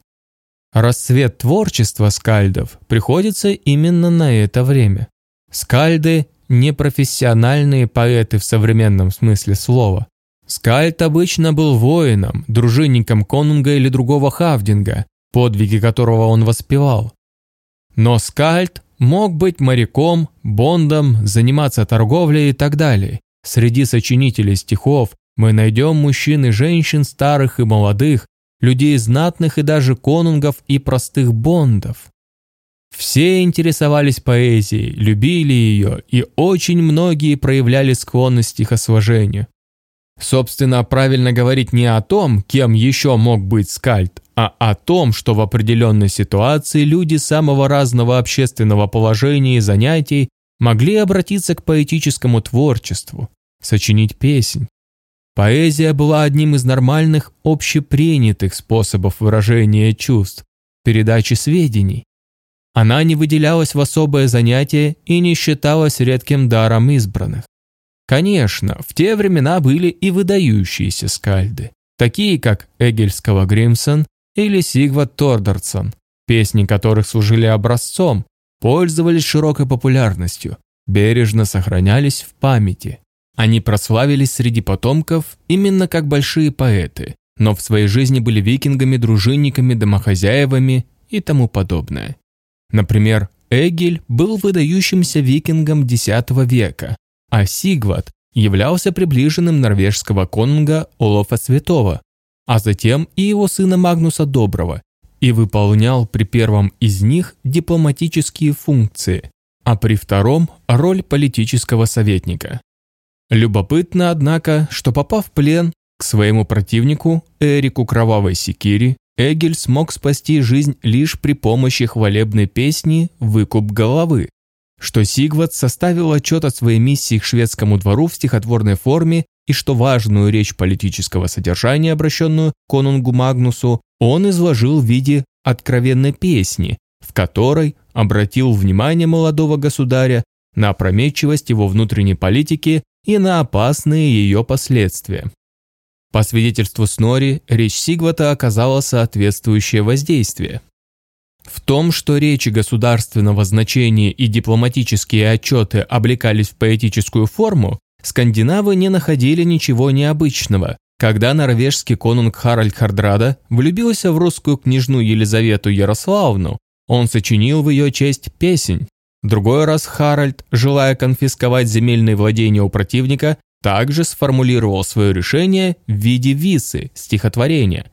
Расцвет творчества скальдов приходится именно на это время. Скальды – непрофессиональные поэты в современном смысле слова. Скальд обычно был воином, дружинником конунга или другого хавдинга, подвиги которого он воспевал. Но скальд мог быть моряком, бондом, заниматься торговлей и так далее. Среди сочинителей стихов мы найдем мужчин и женщин, старых и молодых, людей знатных и даже конунгов и простых бондов. Все интересовались поэзией, любили ее, и очень многие проявляли склонность к стихосложению. Собственно, правильно говорить не о том, кем еще мог быть скальд, а о том, что в определенной ситуации люди самого разного общественного положения и занятий могли обратиться к поэтическому творчеству, сочинить песнь, Поэзия была одним из нормальных общепринятых способов выражения чувств, передачи сведений. Она не выделялась в особое занятие и не считалась редким даром избранных. Конечно, в те времена были и выдающиеся скальды, такие как Эгельского Гримсон, или Сигвард Тордерсон, песни которых служили образцом, пользовались широкой популярностью, бережно сохранялись в памяти. Они прославились среди потомков именно как большие поэты, но в своей жизни были викингами, дружинниками, домохозяевами и тому подобное. Например, Эгель был выдающимся викингом X века, а Сигват являлся приближенным норвежского конунга Олафа Святого, а затем и его сына Магнуса Доброго, и выполнял при первом из них дипломатические функции, а при втором – роль политического советника. Любопытно, однако, что попав в плен к своему противнику, Эрику Кровавой Секири, Эгель смог спасти жизнь лишь при помощи хвалебной песни «Выкуп головы», что Сигвард составил отчет о своей миссии к шведскому двору в стихотворной форме и что важную речь политического содержания, обращенную конунгу Магнусу, он изложил в виде откровенной песни, в которой обратил внимание молодого государя на опрометчивость его внутренней политики и на опасные ее последствия. По свидетельству Снори, речь Сигвата оказала соответствующее воздействие. В том, что речи государственного значения и дипломатические отчеты облекались в поэтическую форму, скандинавы не находили ничего необычного. Когда норвежский конунг Харальд Хардрада влюбился в русскую княжну Елизавету Ярославну, он сочинил в ее честь песень. Другой раз Харальд, желая конфисковать земельные владения у противника, также сформулировал свое решение в виде висы, стихотворения.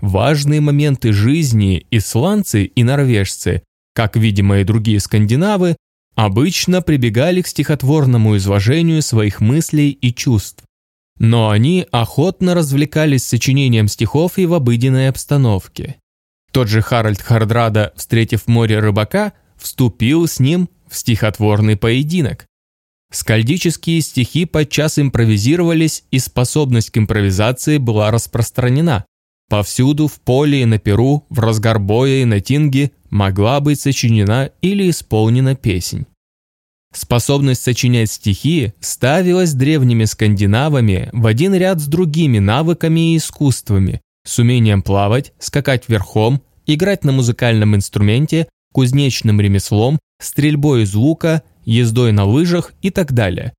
Важные моменты жизни исландцы и норвежцы, как, видимо, и другие скандинавы, обычно прибегали к стихотворному изложению своих мыслей и чувств. Но они охотно развлекались сочинением стихов и в обыденной обстановке. Тот же Харальд Хардрада, встретив море рыбака, вступил с ним в стихотворный поединок. Скальдические стихи подчас импровизировались, и способность к импровизации была распространена. Повсюду, в поле и на перу, в разгар боя и на тинге могла быть сочинена или исполнена песнь. Способность сочинять стихи ставилась древними скандинавами в один ряд с другими навыками и искусствами, с умением плавать, скакать верхом, играть на музыкальном инструменте, кузнечным ремеслом, стрельбой из лука ездой на лыжах и так далее.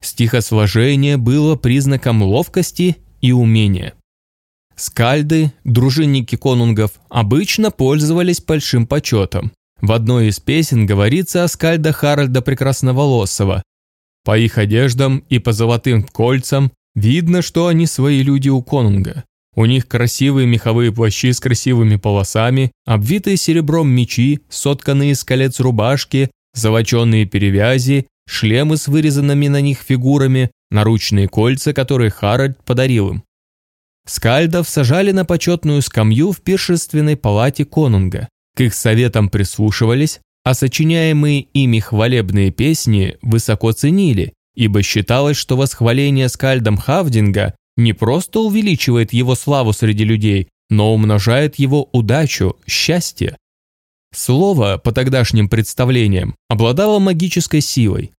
Стихосложение было признаком ловкости и умения. Скальды, дружинники конунгов, обычно пользовались большим почетом. В одной из песен говорится о скальда Харальда Прекрасноволосого. По их одеждам и по золотым кольцам видно, что они свои люди у конунга. У них красивые меховые плащи с красивыми полосами, обвитые серебром мечи, сотканные из колец рубашки, золоченые перевязи, шлемы с вырезанными на них фигурами, наручные кольца, которые Харальд подарил им. Скальдов сажали на почетную скамью в пиршественной палате конунга. К их советам прислушивались, а сочиняемые ими хвалебные песни высоко ценили, ибо считалось, что восхваление скальдом Хавдинга не просто увеличивает его славу среди людей, но умножает его удачу, счастье. Слово, по тогдашним представлениям, обладало магической силой.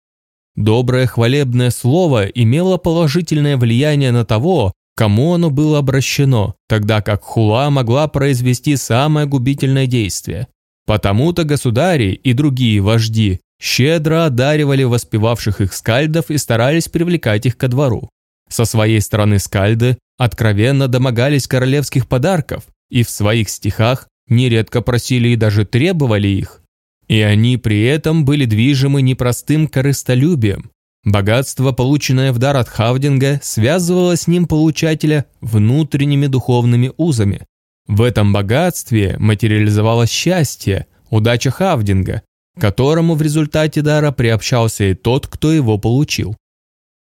Доброе хвалебное слово имело положительное влияние на того, кому оно было обращено, тогда как хула могла произвести самое губительное действие. Потому-то государи и другие вожди щедро одаривали воспевавших их скальдов и старались привлекать их ко двору. Со своей стороны скальды откровенно домогались королевских подарков и в своих стихах нередко просили и даже требовали их. И они при этом были движимы непростым корыстолюбием. Богатство, полученное в дар от Хавдинга, связывало с ним получателя внутренними духовными узами. В этом богатстве материализовалось счастье, удача Хавдинга, которому в результате дара приобщался и тот, кто его получил.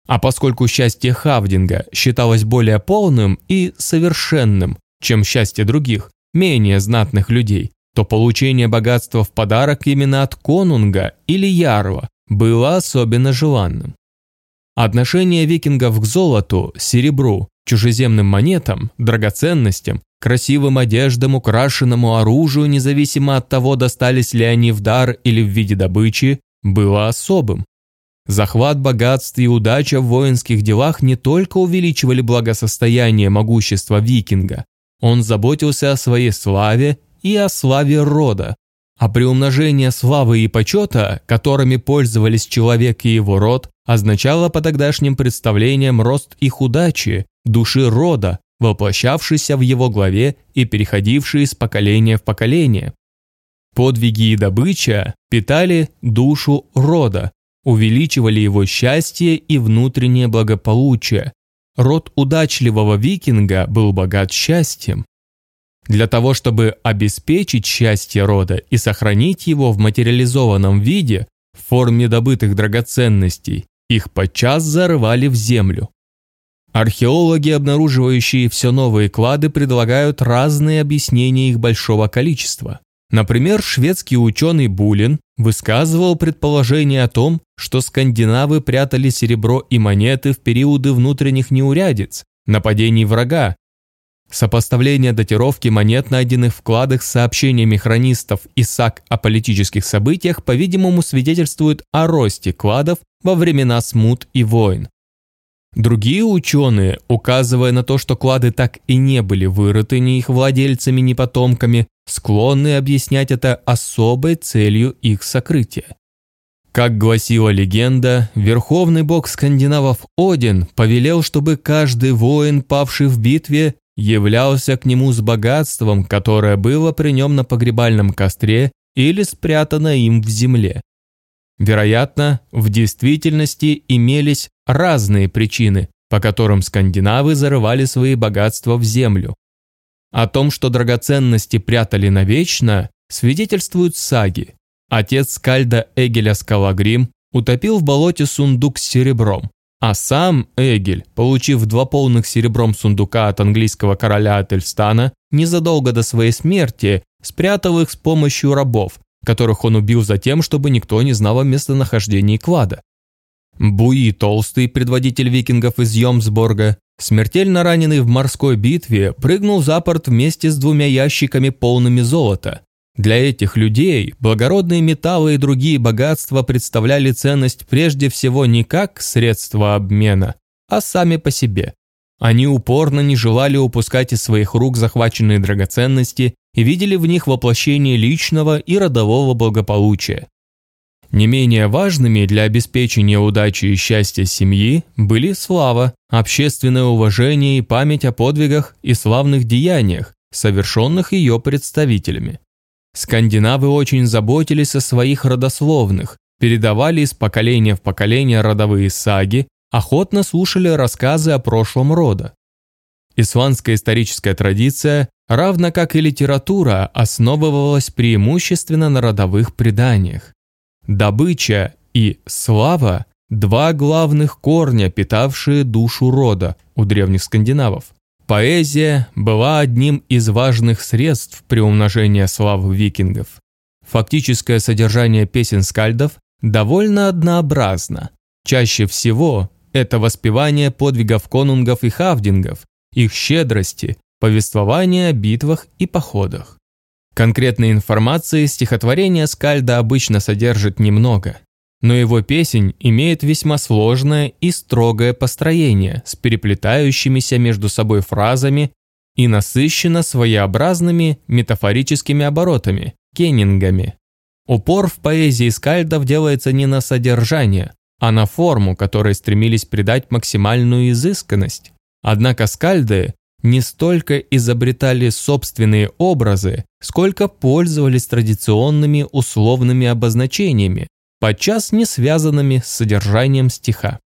А поскольку счастье Хавдинга считалось более полным и совершенным, чем счастье других, менее знатных людей, то получение богатства в подарок именно от конунга или ярла было особенно желанным. Отношение викингов к золоту, серебру, чужеземным монетам, драгоценностям, красивым одеждам, украшенному оружию, независимо от того, достались ли они в дар или в виде добычи, было особым. Захват богатств и удача в воинских делах не только увеличивали благосостояние могущества викинга, Он заботился о своей славе и о славе рода, а приумножение славы и почета, которыми пользовались человек и его род, означало по тогдашним представлениям рост их удачи, души рода, воплощавшийся в его главе и переходивший из поколения в поколение. Подвиги и добыча питали душу рода, увеличивали его счастье и внутреннее благополучие. Род удачливого викинга был богат счастьем. Для того, чтобы обеспечить счастье рода и сохранить его в материализованном виде, в форме добытых драгоценностей, их подчас зарывали в землю. Археологи, обнаруживающие все новые клады, предлагают разные объяснения их большого количества. Например, шведский ученый Булин высказывал предположение о том, что скандинавы прятали серебро и монеты в периоды внутренних неурядиц, нападений врага. Сопоставление датировки монет, найденных в кладах с сообщениями хронистов и САК о политических событиях, по-видимому, свидетельствует о росте кладов во времена смут и войн. Другие ученые, указывая на то, что клады так и не были вырыты ни их владельцами, ни потомками, склонны объяснять это особой целью их сокрытия. Как гласила легенда, верховный бог скандинавов Один повелел, чтобы каждый воин, павший в битве, являлся к нему с богатством, которое было при нем на погребальном костре или спрятано им в земле. Вероятно, в действительности имелись разные причины, по которым скандинавы зарывали свои богатства в землю. О том, что драгоценности прятали навечно, свидетельствуют саги. Отец Скальда Эгеля Скалагрим утопил в болоте сундук с серебром, а сам Эгель, получив два полных серебром сундука от английского короля Ательстана, незадолго до своей смерти спрятал их с помощью рабов, которых он убил за тем, чтобы никто не знал о местонахождении клада. Буи Толстый, предводитель викингов из Йомсборга, смертельно раненый в морской битве, прыгнул за порт вместе с двумя ящиками полными золота. Для этих людей благородные металлы и другие богатства представляли ценность прежде всего не как средство обмена, а сами по себе. Они упорно не желали упускать из своих рук захваченные драгоценности и видели в них воплощение личного и родового благополучия. Не менее важными для обеспечения удачи и счастья семьи были слава, общественное уважение и память о подвигах и славных деяниях, совершенных ее представителями. Скандинавы очень заботились о своих родословных, передавали из поколения в поколение родовые саги, охотно слушали рассказы о прошлом рода. Исландская историческая традиция, равно как и литература, основывалась преимущественно на родовых преданиях. Добыча и слава – два главных корня, питавшие душу рода у древних скандинавов. Поэзия была одним из важных средств приумножения славы викингов. Фактическое содержание песен скальдов довольно однообразно. Чаще всего это воспевание подвигов конунгов и хавдингов, их щедрости, повествование о битвах и походах. Конкретной информации стихотворение Скальда обычно содержит немного, но его песень имеет весьма сложное и строгое построение с переплетающимися между собой фразами и насыщена своеобразными метафорическими оборотами, кеннингами. Упор в поэзии скальдов делается не на содержание, а на форму, которой стремились придать максимальную изысканность. Однако скальды не столько изобретали собственные образы, сколько пользовались традиционными условными обозначениями, подчас не связанными с содержанием стиха.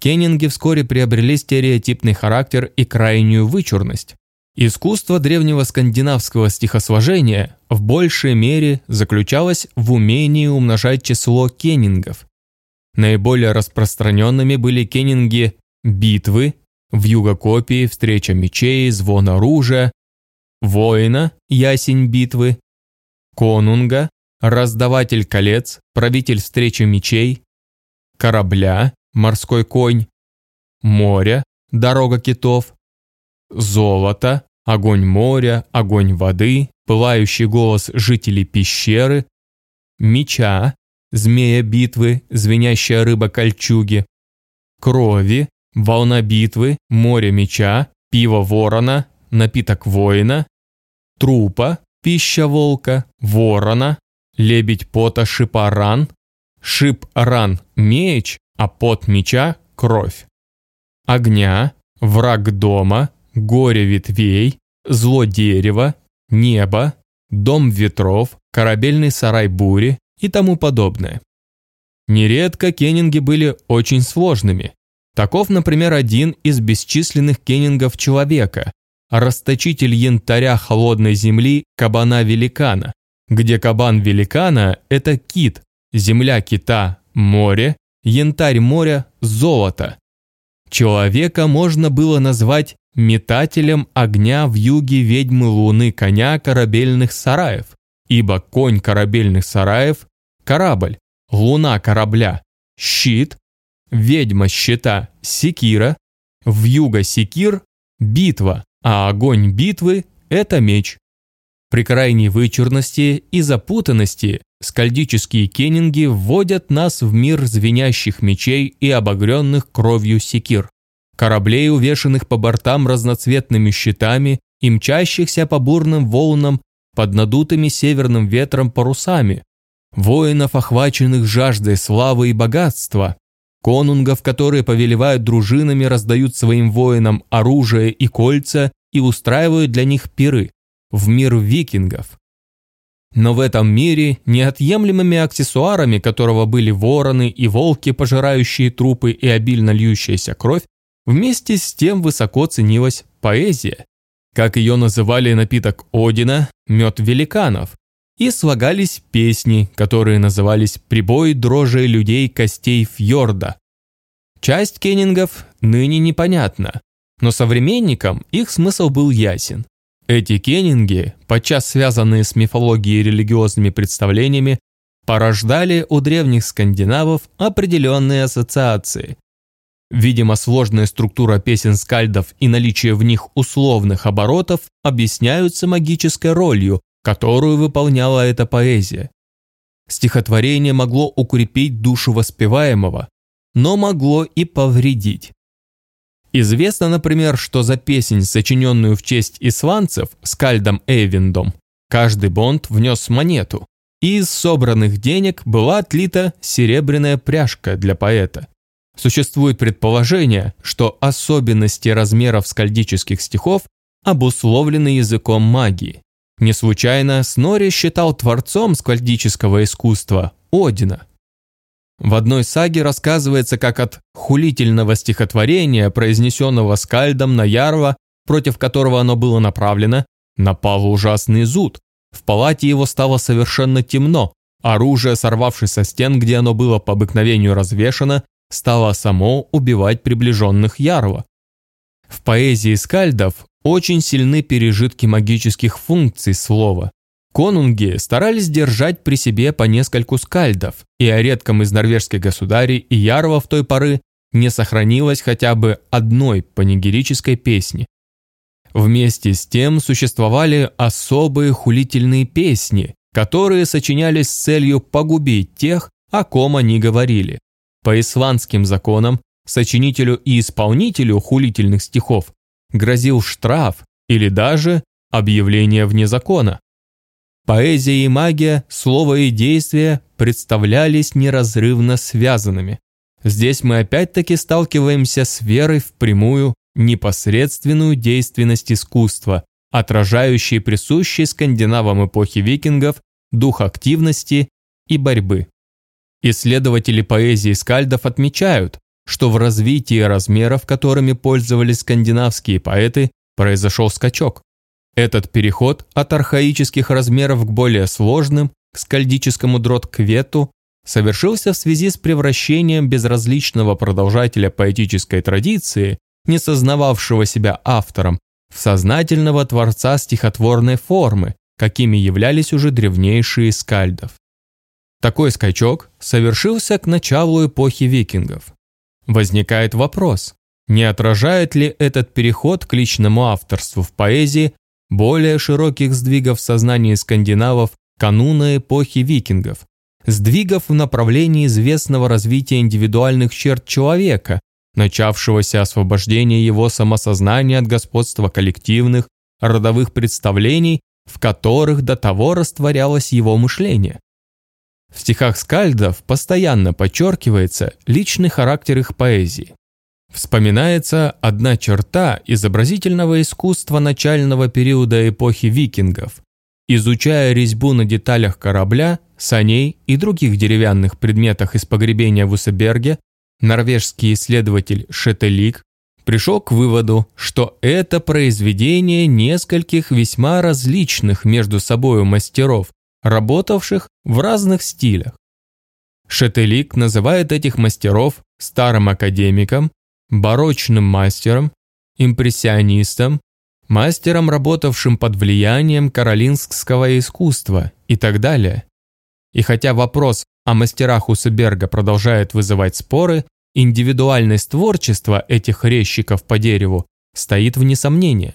Кеннинги вскоре приобрели стереотипный характер и крайнюю вычурность. Искусство древнего скандинавского стихосложения в большей мере заключалось в умении умножать число кеннингов. Наиболее распространенными были кеннинги битвы, вьюга-копии, встреча мечей, звон оружия, воина, ясень битвы, конунга, раздаватель колец, правитель встречи мечей, корабля, морской конь, моря, дорога китов, золото, огонь моря, огонь воды, пылающий голос жителей пещеры, меча, змея битвы, звенящая рыба кольчуги, крови, волна битвы, море меча, пиво ворона, – напиток воина, трупа – пища волка, ворона, лебедь пота шипа шип ран – меч, а пот меча – кровь. Огня, враг дома, горе ветвей, зло дерева, небо, дом ветров, корабельный сарай бури и тому подобное. Нередко кеннинги были очень сложными. Таков, например, один из бесчисленных кеннингов человека, расточитель янтаря холодной земли кабана-великана, где кабан-великана – это кит, земля кита – море, янтарь моря – золото. Человека можно было назвать метателем огня в юге ведьмы луны коня корабельных сараев, ибо конь корабельных сараев – корабль, луна корабля – щит, ведьма щита – секира, вьюга секир – битва, а огонь битвы – это меч. При крайней вычурности и запутанности скальдические кеннинги вводят нас в мир звенящих мечей и обогренных кровью секир, кораблей, увешанных по бортам разноцветными щитами и мчащихся по бурным волнам под надутыми северным ветром парусами, воинов, охваченных жаждой славы и богатства, конунгов, которые повелевают дружинами, раздают своим воинам оружие и кольца и устраивают для них пиры, в мир викингов. Но в этом мире неотъемлемыми аксессуарами, которого были вороны и волки, пожирающие трупы и обильно льющаяся кровь, вместе с тем высоко ценилась поэзия. Как ее называли напиток Одина, мед великанов, и слагались песни, которые назывались «Прибой дрожи людей костей фьорда». Часть кеннингов ныне непонятна, но современникам их смысл был ясен. Эти кеннинги, подчас связанные с мифологией и религиозными представлениями, порождали у древних скандинавов определенные ассоциации. Видимо, сложная структура песен скальдов и наличие в них условных оборотов объясняются магической ролью, которую выполняла эта поэзия. Стихотворение могло укрепить душу воспеваемого, но могло и повредить. Известно, например, что за песнь, сочиненную в честь исландцев скальдом Эйвиндом, каждый бонд внес монету, и из собранных денег была отлита серебряная пряжка для поэта. Существует предположение, что особенности размеров скальдических стихов обусловлены языком магии. Не случайно Снори считал творцом скальдического искусства Одина. В одной саге рассказывается, как от хулительного стихотворения, произнесенного скальдом на Ярва, против которого оно было направлено, напал ужасный зуд. В палате его стало совершенно темно, оружие, сорвавшись со стен, где оно было по обыкновению развешано, стало само убивать приближенных Ярва. В поэзии скальдов очень сильны пережитки магических функций слова. Конунги старались держать при себе по нескольку скальдов, и о редком из норвежских государей и ярва в той поры не сохранилось хотя бы одной панигерической песни. Вместе с тем существовали особые хулительные песни, которые сочинялись с целью погубить тех, о ком они говорили. По исландским законам сочинителю и исполнителю хулительных стихов грозил штраф или даже объявление вне закона. Поэзия и магия, слово и действие представлялись неразрывно связанными. Здесь мы опять-таки сталкиваемся с верой в прямую, непосредственную действенность искусства, отражающей присущий скандинавам эпохи викингов дух активности и борьбы. Исследователи поэзии скальдов отмечают, что в развитии размеров, которыми пользовались скандинавские поэты, произошел скачок. Этот переход от архаических размеров к более сложным, к скальдическому дрот-квету, совершился в связи с превращением безразличного продолжателя поэтической традиции, не сознававшего себя автором, в сознательного творца стихотворной формы, какими являлись уже древнейшие скальдов. Такой скачок совершился к началу эпохи викингов. Возникает вопрос, не отражает ли этот переход к личному авторству в поэзии более широких сдвигов в сознании скандинавов кануна эпохи викингов, сдвигов в направлении известного развития индивидуальных черт человека, начавшегося освобождения его самосознания от господства коллективных, родовых представлений, в которых до того растворялось его мышление. В стихах скальдов постоянно подчеркивается личный характер их поэзии. Вспоминается одна черта изобразительного искусства начального периода эпохи викингов. Изучая резьбу на деталях корабля, саней и других деревянных предметах из погребения в Усеберге, норвежский исследователь Шетелик пришел к выводу, что это произведение нескольких весьма различных между собой мастеров, работавших в разных стилях. Шетелик называет этих мастеров старым академиком, барочным мастером, импрессионистом, мастером, работавшим под влиянием каролингского искусства и так далее. И хотя вопрос о мастерах Усеберга продолжает вызывать споры, индивидуальность творчества этих резчиков по дереву стоит вне сомнения.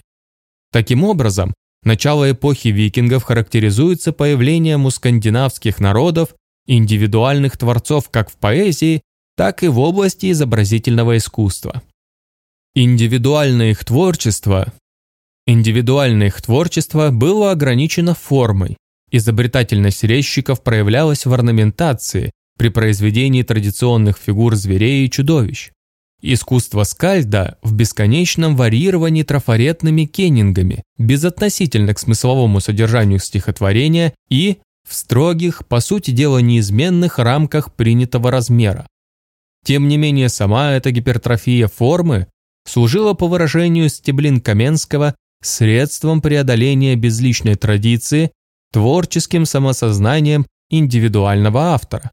Таким образом, начало эпохи викингов характеризуется появлением у скандинавских народов индивидуальных творцов как в поэзии, так и в области изобразительного искусства. Индивидуальное их творчество Индивидуальное их творчество было ограничено формой. Изобретательность резчиков проявлялась в орнаментации при произведении традиционных фигур зверей и чудовищ. Искусство скальда в бесконечном варьировании трафаретными кеннингами, безотносительно к смысловому содержанию стихотворения и в строгих, по сути дела неизменных рамках принятого размера. Тем не менее, сама эта гипертрофия формы служила, по выражению Стеблин Каменского, средством преодоления безличной традиции, творческим самосознанием индивидуального автора.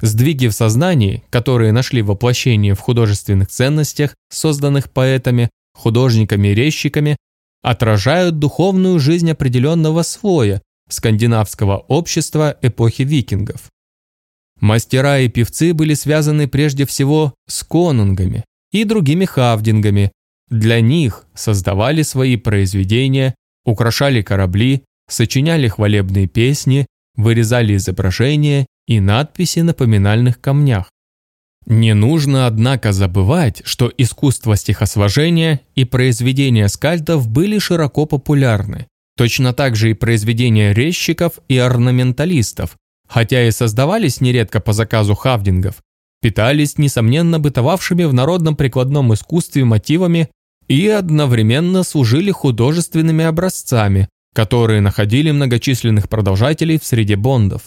Сдвиги в сознании, которые нашли воплощение в художественных ценностях, созданных поэтами, художниками и резчиками, отражают духовную жизнь определенного слоя скандинавского общества эпохи викингов. Мастера и певцы были связаны прежде всего с конунгами и другими хавдингами. Для них создавали свои произведения, украшали корабли, сочиняли хвалебные песни, вырезали изображения и надписи на поминальных камнях. Не нужно, однако, забывать, что искусство стихосложения и произведения скальдов были широко популярны. Точно так же и произведения резчиков и орнаменталистов, хотя и создавались нередко по заказу хавдингов, питались, несомненно, бытовавшими в народном прикладном искусстве мотивами и одновременно служили художественными образцами, которые находили многочисленных продолжателей в среде бондов.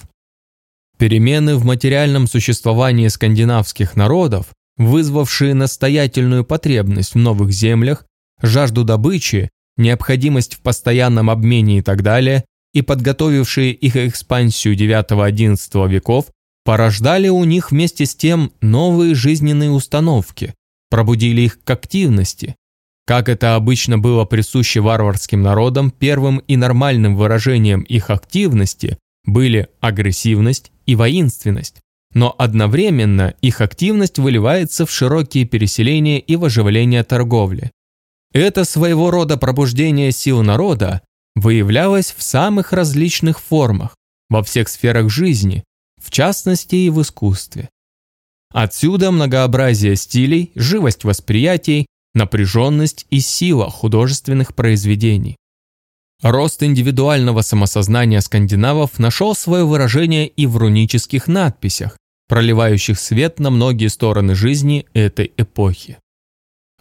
Перемены в материальном существовании скандинавских народов, вызвавшие настоятельную потребность в новых землях, жажду добычи, необходимость в постоянном обмене и так далее, и подготовившие их экспансию IX-XI веков, порождали у них вместе с тем новые жизненные установки, пробудили их к активности. Как это обычно было присуще варварским народам, первым и нормальным выражением их активности были агрессивность и воинственность. Но одновременно их активность выливается в широкие переселения и в оживление торговли. Это своего рода пробуждение сил народа выявлялась в самых различных формах, во всех сферах жизни, в частности и в искусстве. Отсюда многообразие стилей, живость восприятий, напряженность и сила художественных произведений. Рост индивидуального самосознания скандинавов нашел свое выражение и в рунических надписях, проливающих свет на многие стороны жизни этой эпохи.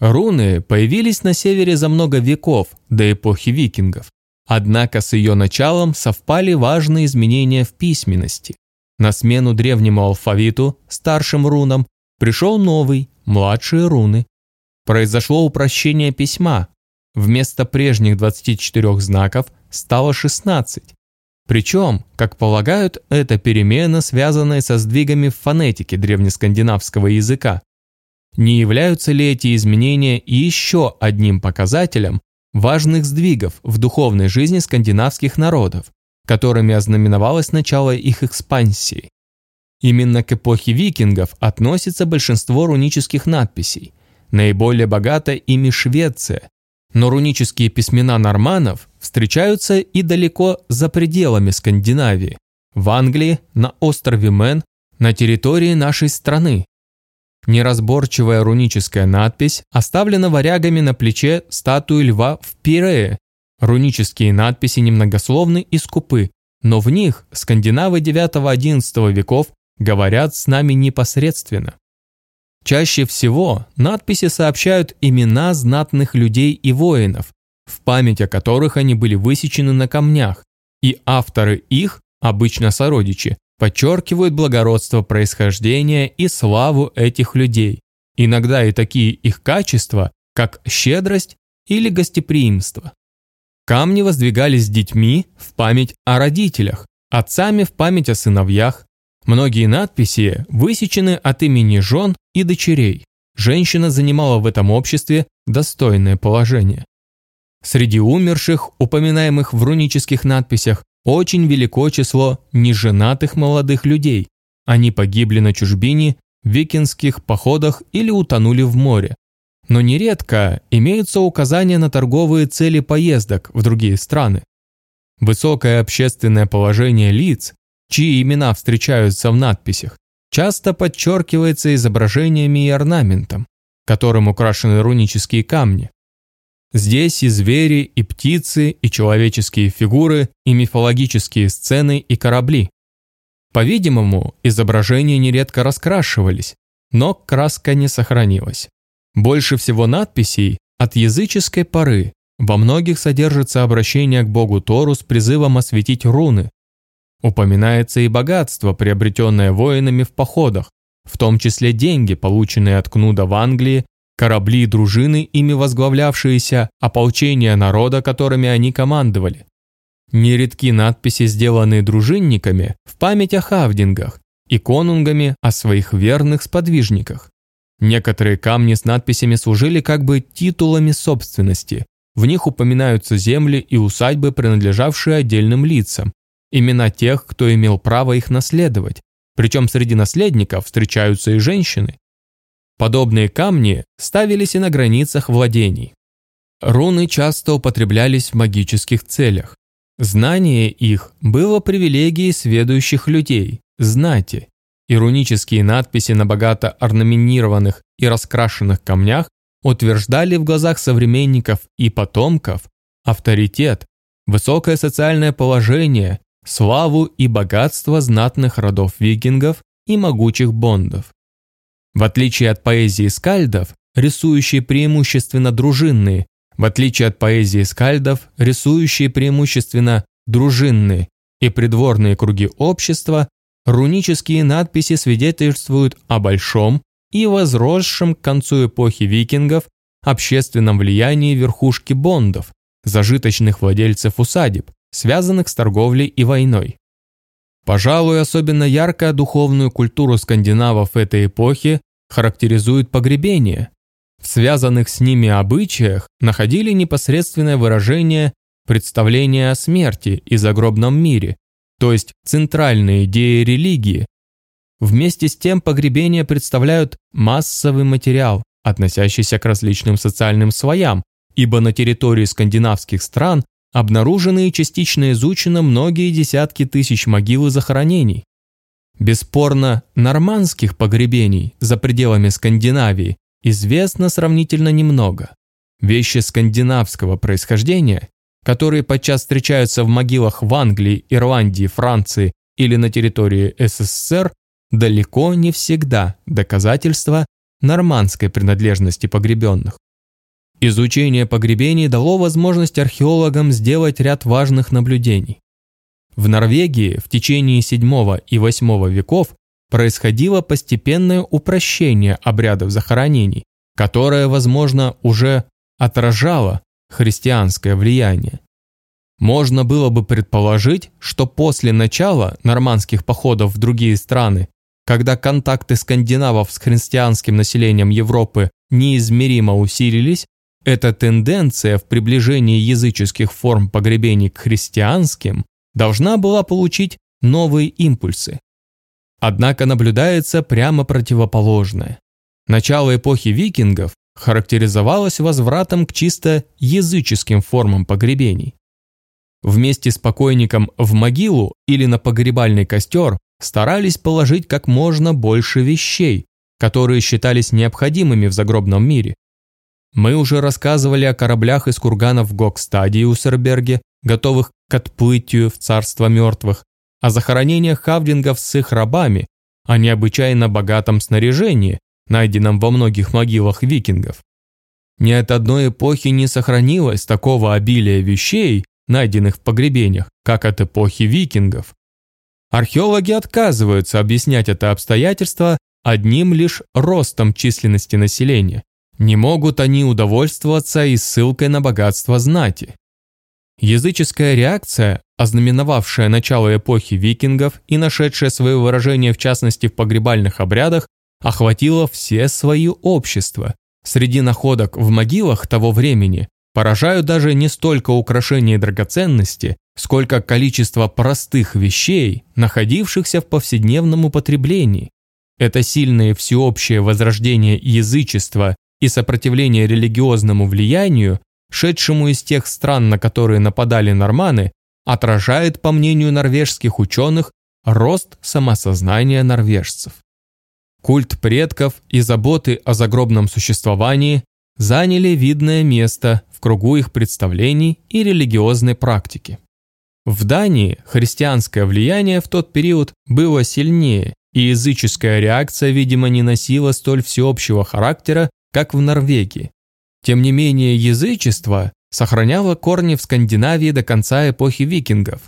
Руны появились на севере за много веков, до эпохи викингов, Однако с ее началом совпали важные изменения в письменности. На смену древнему алфавиту, старшим рунам, пришел новый, младшие руны. Произошло упрощение письма. Вместо прежних 24 знаков стало 16. Причем, как полагают, это перемена, связанная со сдвигами в фонетике древнескандинавского языка. Не являются ли эти изменения еще одним показателем важных сдвигов в духовной жизни скандинавских народов, которыми ознаменовалось начало их экспансии. Именно к эпохе викингов относится большинство рунических надписей. Наиболее богата ими Швеция, но рунические письмена норманов встречаются и далеко за пределами Скандинавии, в Англии, на острове Мэн, на территории нашей страны, Неразборчивая руническая надпись оставлена варягами на плече статуи льва в Пирее, Рунические надписи немногословны и скупы, но в них скандинавы IX-XI веков говорят с нами непосредственно. Чаще всего надписи сообщают имена знатных людей и воинов, в память о которых они были высечены на камнях, и авторы их, обычно сородичи, подчеркивают благородство происхождения и славу этих людей, иногда и такие их качества, как щедрость или гостеприимство. Камни воздвигались детьми в память о родителях, отцами в память о сыновьях. Многие надписи высечены от имени жен и дочерей. Женщина занимала в этом обществе достойное положение. Среди умерших, упоминаемых в рунических надписях, очень велико число неженатых молодых людей. Они погибли на чужбине, в викинских походах или утонули в море. Но нередко имеются указания на торговые цели поездок в другие страны. Высокое общественное положение лиц, чьи имена встречаются в надписях, часто подчеркивается изображениями и орнаментом, которым украшены рунические камни. Здесь и звери, и птицы, и человеческие фигуры, и мифологические сцены, и корабли. По-видимому, изображения нередко раскрашивались, но краска не сохранилась. Больше всего надписей от языческой поры. Во многих содержится обращение к богу Тору с призывом осветить руны. Упоминается и богатство, приобретенное воинами в походах, в том числе деньги, полученные от Кнуда в Англии корабли и дружины, ими возглавлявшиеся, ополчения народа, которыми они командовали. Нередки надписи, сделанные дружинниками, в память о хавдингах и конунгами о своих верных сподвижниках. Некоторые камни с надписями служили как бы титулами собственности. В них упоминаются земли и усадьбы, принадлежавшие отдельным лицам, имена тех, кто имел право их наследовать. Причем среди наследников встречаются и женщины. Подобные камни ставились и на границах владений. Руны часто употреблялись в магических целях. Знание их было привилегией сведущих людей, знати, и рунические надписи на богато орнаментированных и раскрашенных камнях утверждали в глазах современников и потомков авторитет, высокое социальное положение, славу и богатство знатных родов викингов и могучих бондов. В отличие от поэзии скальдов, рисующие преимущественно дружинные, в отличие от поэзии скальдов, рисующие преимущественно дружинные и придворные круги общества, рунические надписи свидетельствуют о большом и возросшем к концу эпохи викингов общественном влиянии верхушки бондов, зажиточных владельцев усадеб, связанных с торговлей и войной. Пожалуй, особенно ярко духовную культуру скандинавов этой эпохи характеризует погребение. В связанных с ними обычаях находили непосредственное выражение представления о смерти и загробном мире, то есть центральные идеи религии. Вместе с тем погребения представляют массовый материал, относящийся к различным социальным слоям, ибо на территории скандинавских стран обнаружены и частично изучены многие десятки тысяч могил и захоронений. Бесспорно, нормандских погребений за пределами Скандинавии известно сравнительно немного. Вещи скандинавского происхождения, которые подчас встречаются в могилах в Англии, Ирландии, Франции или на территории СССР, далеко не всегда доказательства нормандской принадлежности погребенных. Изучение погребений дало возможность археологам сделать ряд важных наблюдений. В Норвегии в течение VII и VIII веков происходило постепенное упрощение обрядов захоронений, которое, возможно, уже отражало христианское влияние. Можно было бы предположить, что после начала нормандских походов в другие страны, когда контакты скандинавов с христианским населением Европы неизмеримо усилились, эта тенденция в приближении языческих форм погребений к христианским должна была получить новые импульсы. Однако наблюдается прямо противоположное. Начало эпохи викингов характеризовалось возвратом к чисто языческим формам погребений. Вместе с покойником в могилу или на погребальный костер старались положить как можно больше вещей, которые считались необходимыми в загробном мире, Мы уже рассказывали о кораблях из курганов в Гокстаде и Усерберге, готовых к отплытию в царство мертвых, о захоронениях хавдингов с их рабами, о необычайно богатом снаряжении, найденном во многих могилах викингов. Ни от одной эпохи не сохранилось такого обилия вещей, найденных в погребениях, как от эпохи викингов. Археологи отказываются объяснять это обстоятельство одним лишь ростом численности населения. Не могут они удовольствоваться и ссылкой на богатство знати. Языческая реакция, ознаменовавшая начало эпохи викингов и нашедшая свое выражение в частности в погребальных обрядах, охватила все свои общества. Среди находок в могилах того времени поражают даже не столько украшения и драгоценности, сколько количество простых вещей, находившихся в повседневном употреблении. Это сильное всеобщее возрождение язычества и сопротивление религиозному влиянию, шедшему из тех стран, на которые нападали норманы, отражает, по мнению норвежских ученых, рост самосознания норвежцев. Культ предков и заботы о загробном существовании заняли видное место в кругу их представлений и религиозной практики. В Дании христианское влияние в тот период было сильнее, и языческая реакция, видимо, не носила столь всеобщего характера, как в Норвегии. Тем не менее, язычество сохраняло корни в Скандинавии до конца эпохи викингов.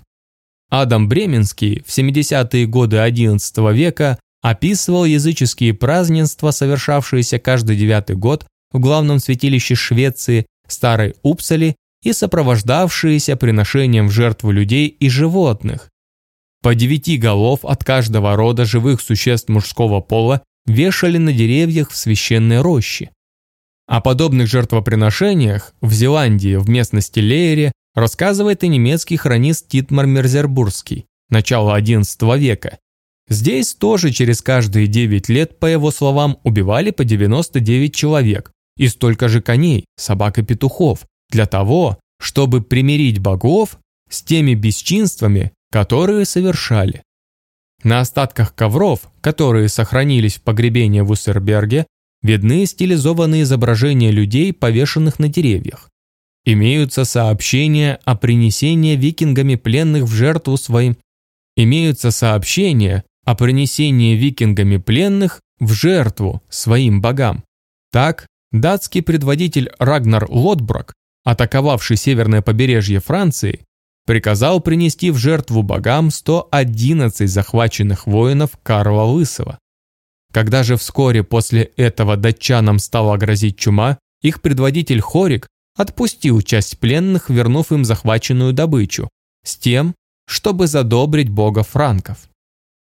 Адам Бременский в 70-е годы XI века описывал языческие празднества, совершавшиеся каждый девятый год в главном святилище Швеции, Старой Упсали, и сопровождавшиеся приношением в жертву людей и животных. По девяти голов от каждого рода живых существ мужского пола вешали на деревьях в священной роще. О подобных жертвоприношениях в Зеландии в местности Лейере рассказывает и немецкий хронист Титмар Мерзербургский, начало XI века. Здесь тоже через каждые 9 лет, по его словам, убивали по 99 человек и столько же коней, собак и петухов, для того, чтобы примирить богов с теми бесчинствами, которые совершали. На остатках ковров, которые сохранились в погребении в Уссерберге, видны стилизованные изображения людей, повешенных на деревьях. Имеются сообщения о принесении викингами пленных в жертву своим. Имеются сообщения о принесении викингами пленных в жертву своим богам. Так, датский предводитель Рагнар Лотброк, атаковавший северное побережье Франции, приказал принести в жертву богам 111 захваченных воинов Карла Лысого. Когда же вскоре после этого датчанам стала грозить чума, их предводитель Хорик отпустил часть пленных, вернув им захваченную добычу, с тем, чтобы задобрить бога франков.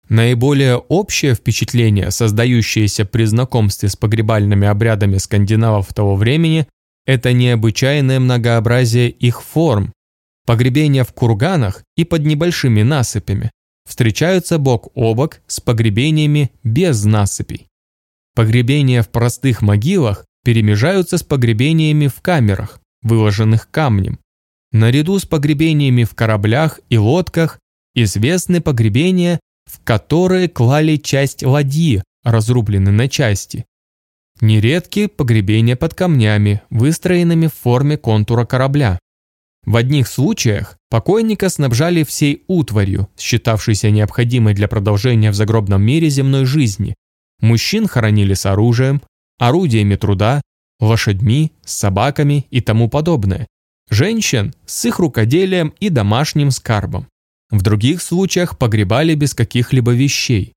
Наиболее общее впечатление, создающееся при знакомстве с погребальными обрядами скандинавов того времени, это необычайное многообразие их форм, Погребения в курганах и под небольшими насыпями встречаются бок о бок с погребениями без насыпей. Погребения в простых могилах перемежаются с погребениями в камерах, выложенных камнем. Наряду с погребениями в кораблях и лодках известны погребения, в которые клали часть ладьи, разрубленной на части. Нередки погребения под камнями, выстроенными в форме контура корабля. В одних случаях покойника снабжали всей утварью, считавшейся необходимой для продолжения в загробном мире земной жизни. Мужчин хоронили с оружием, орудиями труда, лошадьми, собаками и тому подобное. Женщин с их рукоделием и домашним скарбом. В других случаях погребали без каких-либо вещей.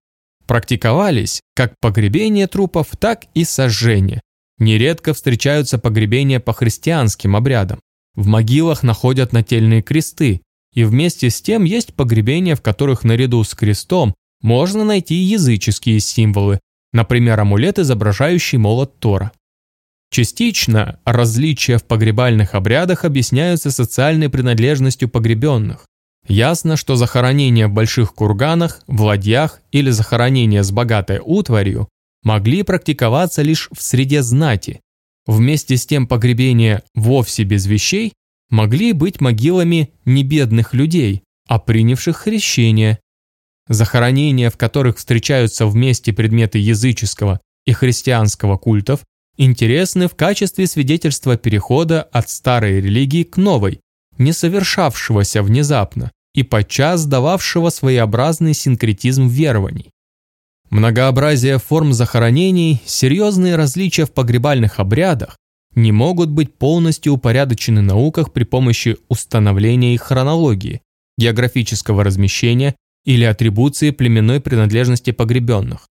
Практиковались как погребение трупов, так и сожжение. Нередко встречаются погребения по христианским обрядам. В могилах находят нательные кресты, и вместе с тем есть погребения, в которых наряду с крестом можно найти языческие символы, например, амулет, изображающий молот Тора. Частично различия в погребальных обрядах объясняются социальной принадлежностью погребенных. Ясно, что захоронения в больших курганах, в ладьях или захоронения с богатой утварью могли практиковаться лишь в среде знати, Вместе с тем погребения вовсе без вещей могли быть могилами не бедных людей, а принявших хрещение. Захоронения, в которых встречаются вместе предметы языческого и христианского культов, интересны в качестве свидетельства перехода от старой религии к новой, не совершавшегося внезапно и подчас дававшего своеобразный синкретизм верований. Многообразие форм захоронений, серьезные различия в погребальных обрядах не могут быть полностью упорядочены в науках при помощи установления их хронологии, географического размещения или атрибуции племенной принадлежности погребенных.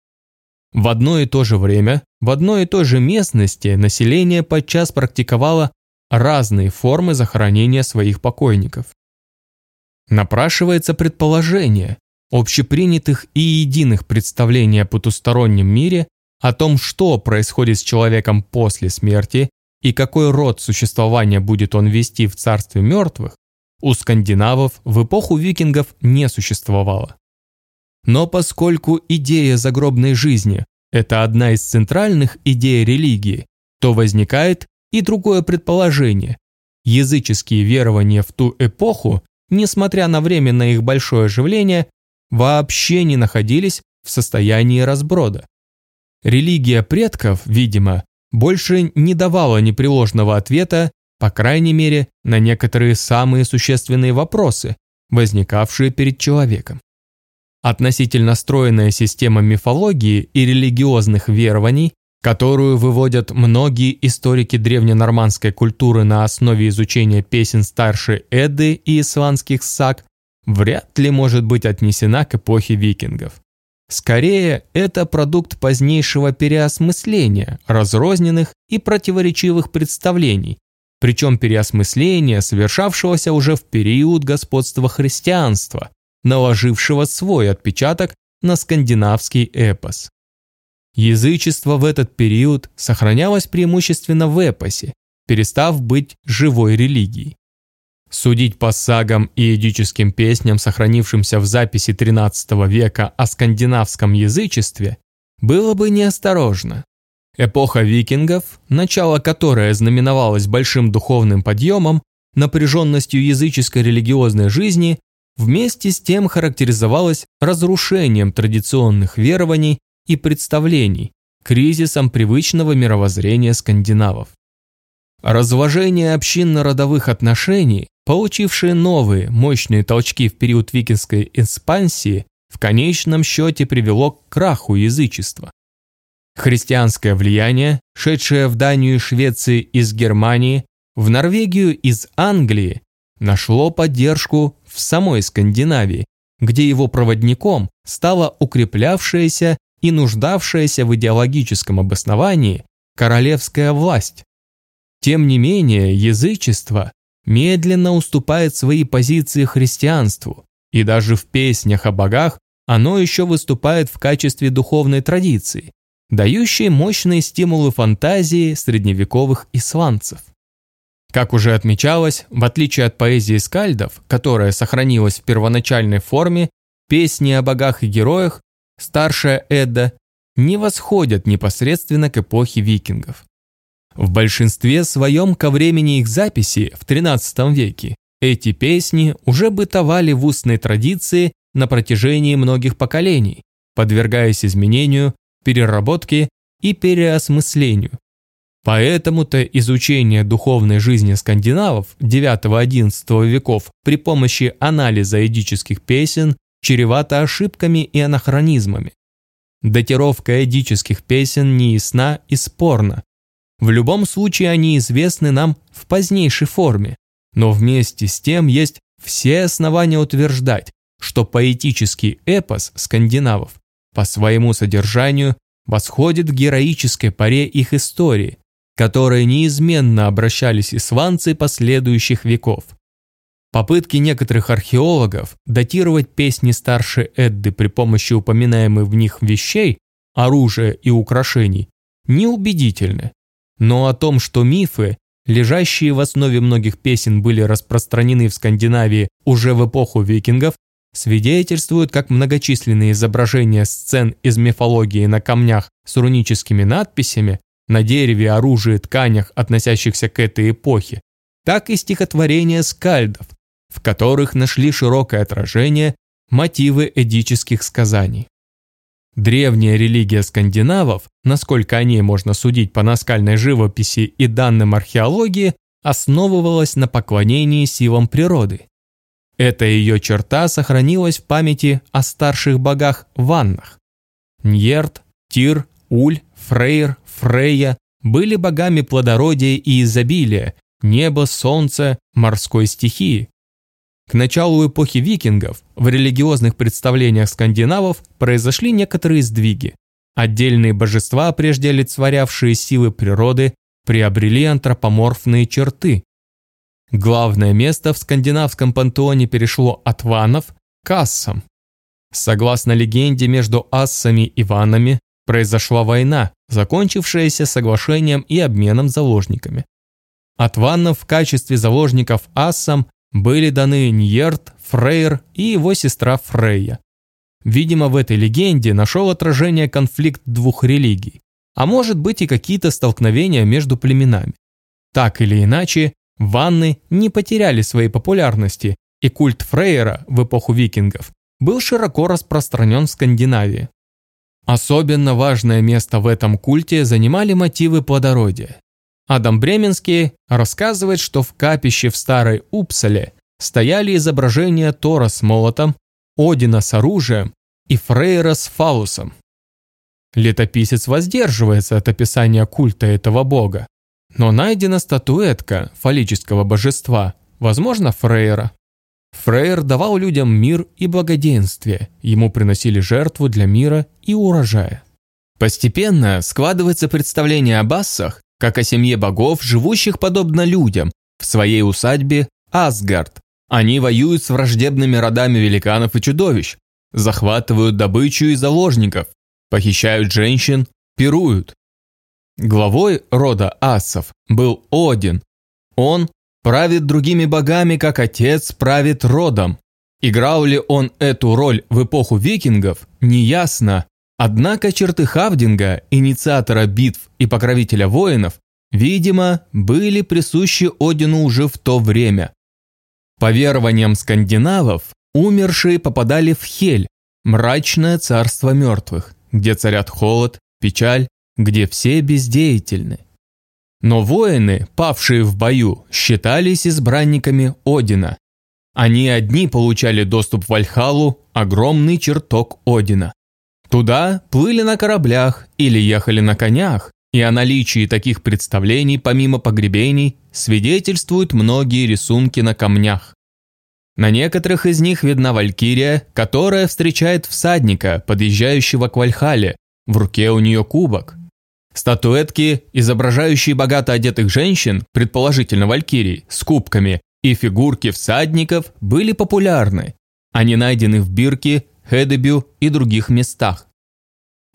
В одно и то же время, в одной и той же местности население подчас практиковало разные формы захоронения своих покойников. Напрашивается предположение, общепринятых и единых представлений о потустороннем мире, о том, что происходит с человеком после смерти и какой род существования будет он вести в царстве мертвых, у скандинавов в эпоху викингов не существовало. Но поскольку идея загробной жизни – это одна из центральных идей религии, то возникает и другое предположение. Языческие верования в ту эпоху, несмотря на временное их большое оживление, вообще не находились в состоянии разброда. Религия предков, видимо, больше не давала непреложного ответа, по крайней мере, на некоторые самые существенные вопросы, возникавшие перед человеком. Относительно стройная система мифологии и религиозных верований, которую выводят многие историки древненормандской культуры на основе изучения песен старшей Эды и исландских саг, вряд ли может быть отнесена к эпохе викингов. Скорее, это продукт позднейшего переосмысления разрозненных и противоречивых представлений, причем переосмысления, совершавшегося уже в период господства христианства, наложившего свой отпечаток на скандинавский эпос. Язычество в этот период сохранялось преимущественно в эпосе, перестав быть живой религией. Судить по сагам и эдическим песням, сохранившимся в записи XIII века о скандинавском язычестве, было бы неосторожно. Эпоха викингов, начало которой знаменовалось большим духовным подъемом, напряженностью языческой религиозной жизни, вместе с тем характеризовалась разрушением традиционных верований и представлений, кризисом привычного мировоззрения скандинавов. Разложение общинно-родовых отношений, получившие новые мощные толчки в период викингской экспансии, в конечном счете привело к краху язычества. Христианское влияние, шедшее в Данию и Швеции из Германии, в Норвегию из Англии, нашло поддержку в самой Скандинавии, где его проводником стала укреплявшаяся и нуждавшаяся в идеологическом обосновании королевская власть. Тем не менее, язычество медленно уступает свои позиции христианству, и даже в песнях о богах оно еще выступает в качестве духовной традиции, дающей мощные стимулы фантазии средневековых исландцев. Как уже отмечалось, в отличие от поэзии скальдов, которая сохранилась в первоначальной форме, песни о богах и героях, старшая Эдда, не восходят непосредственно к эпохе викингов. В большинстве своем ко времени их записи в XIII веке эти песни уже бытовали в устной традиции на протяжении многих поколений, подвергаясь изменению, переработке и переосмыслению. Поэтому-то изучение духовной жизни скандинавов IX-XI веков при помощи анализа эдических песен чревато ошибками и анахронизмами. Датировка эдических песен неясна и спорна, в любом случае они известны нам в позднейшей форме, но вместе с тем есть все основания утверждать, что поэтический эпос скандинавов по своему содержанию восходит к героической паре их истории, которой неизменно обращались исландцы последующих веков. Попытки некоторых археологов датировать песни старшей Эдды при помощи упоминаемых в них вещей, оружия и украшений, неубедительны. Но о том, что мифы, лежащие в основе многих песен, были распространены в Скандинавии уже в эпоху викингов, свидетельствуют как многочисленные изображения сцен из мифологии на камнях с руническими надписями, на дереве, оружии, тканях, относящихся к этой эпохе, так и стихотворения скальдов, в которых нашли широкое отражение мотивы эдических сказаний. Древняя религия скандинавов, насколько о ней можно судить по наскальной живописи и данным археологии, основывалась на поклонении силам природы. Эта ее черта сохранилась в памяти о старших богах Ваннах. Ньерт, Тир, Уль, Фрейр, Фрейя были богами плодородия и изобилия, неба, солнца, морской стихии. К началу эпохи викингов в религиозных представлениях скандинавов произошли некоторые сдвиги. Отдельные божества, прежде олицетворявшие силы природы, приобрели антропоморфные черты. Главное место в скандинавском пантеоне перешло от ванов к ассам. Согласно легенде, между ассами и ванами произошла война, закончившаяся соглашением и обменом заложниками. От ваннов в качестве заложников ассам были даны Ньерт, Фрейр и его сестра Фрейя. Видимо, в этой легенде нашел отражение конфликт двух религий, а может быть и какие-то столкновения между племенами. Так или иначе, ванны не потеряли своей популярности, и культ Фрейера в эпоху викингов был широко распространен в Скандинавии. Особенно важное место в этом культе занимали мотивы плодородия. Адам Бременский рассказывает, что в капище в Старой Упсале стояли изображения Тора с молотом, Одина с оружием и Фрейра с фалусом. Летописец воздерживается от описания культа этого бога, но найдена статуэтка фаллического божества, возможно, Фрейра. Фрейр давал людям мир и благоденствие, ему приносили жертву для мира и урожая. Постепенно складывается представление о бассах как о семье богов, живущих подобно людям, в своей усадьбе Асгард. Они воюют с враждебными родами великанов и чудовищ, захватывают добычу и заложников, похищают женщин, пируют. Главой рода асов был Один. Он правит другими богами, как отец правит родом. Играл ли он эту роль в эпоху викингов, неясно, Однако черты Хавдинга, инициатора битв и покровителя воинов, видимо, были присущи Одину уже в то время. По верованиям скандинавов, умершие попадали в Хель, мрачное царство мертвых, где царят холод, печаль, где все бездеятельны. Но воины, павшие в бою, считались избранниками Одина. Они одни получали доступ в Вальхалу, огромный чертог Одина. Туда плыли на кораблях или ехали на конях, и о наличии таких представлений помимо погребений свидетельствуют многие рисунки на камнях. На некоторых из них видна валькирия, которая встречает всадника, подъезжающего к Вальхале, в руке у нее кубок. Статуэтки, изображающие богато одетых женщин, предположительно валькирий, с кубками, и фигурки всадников были популярны. Они найдены в Бирке, Хедебю и других местах.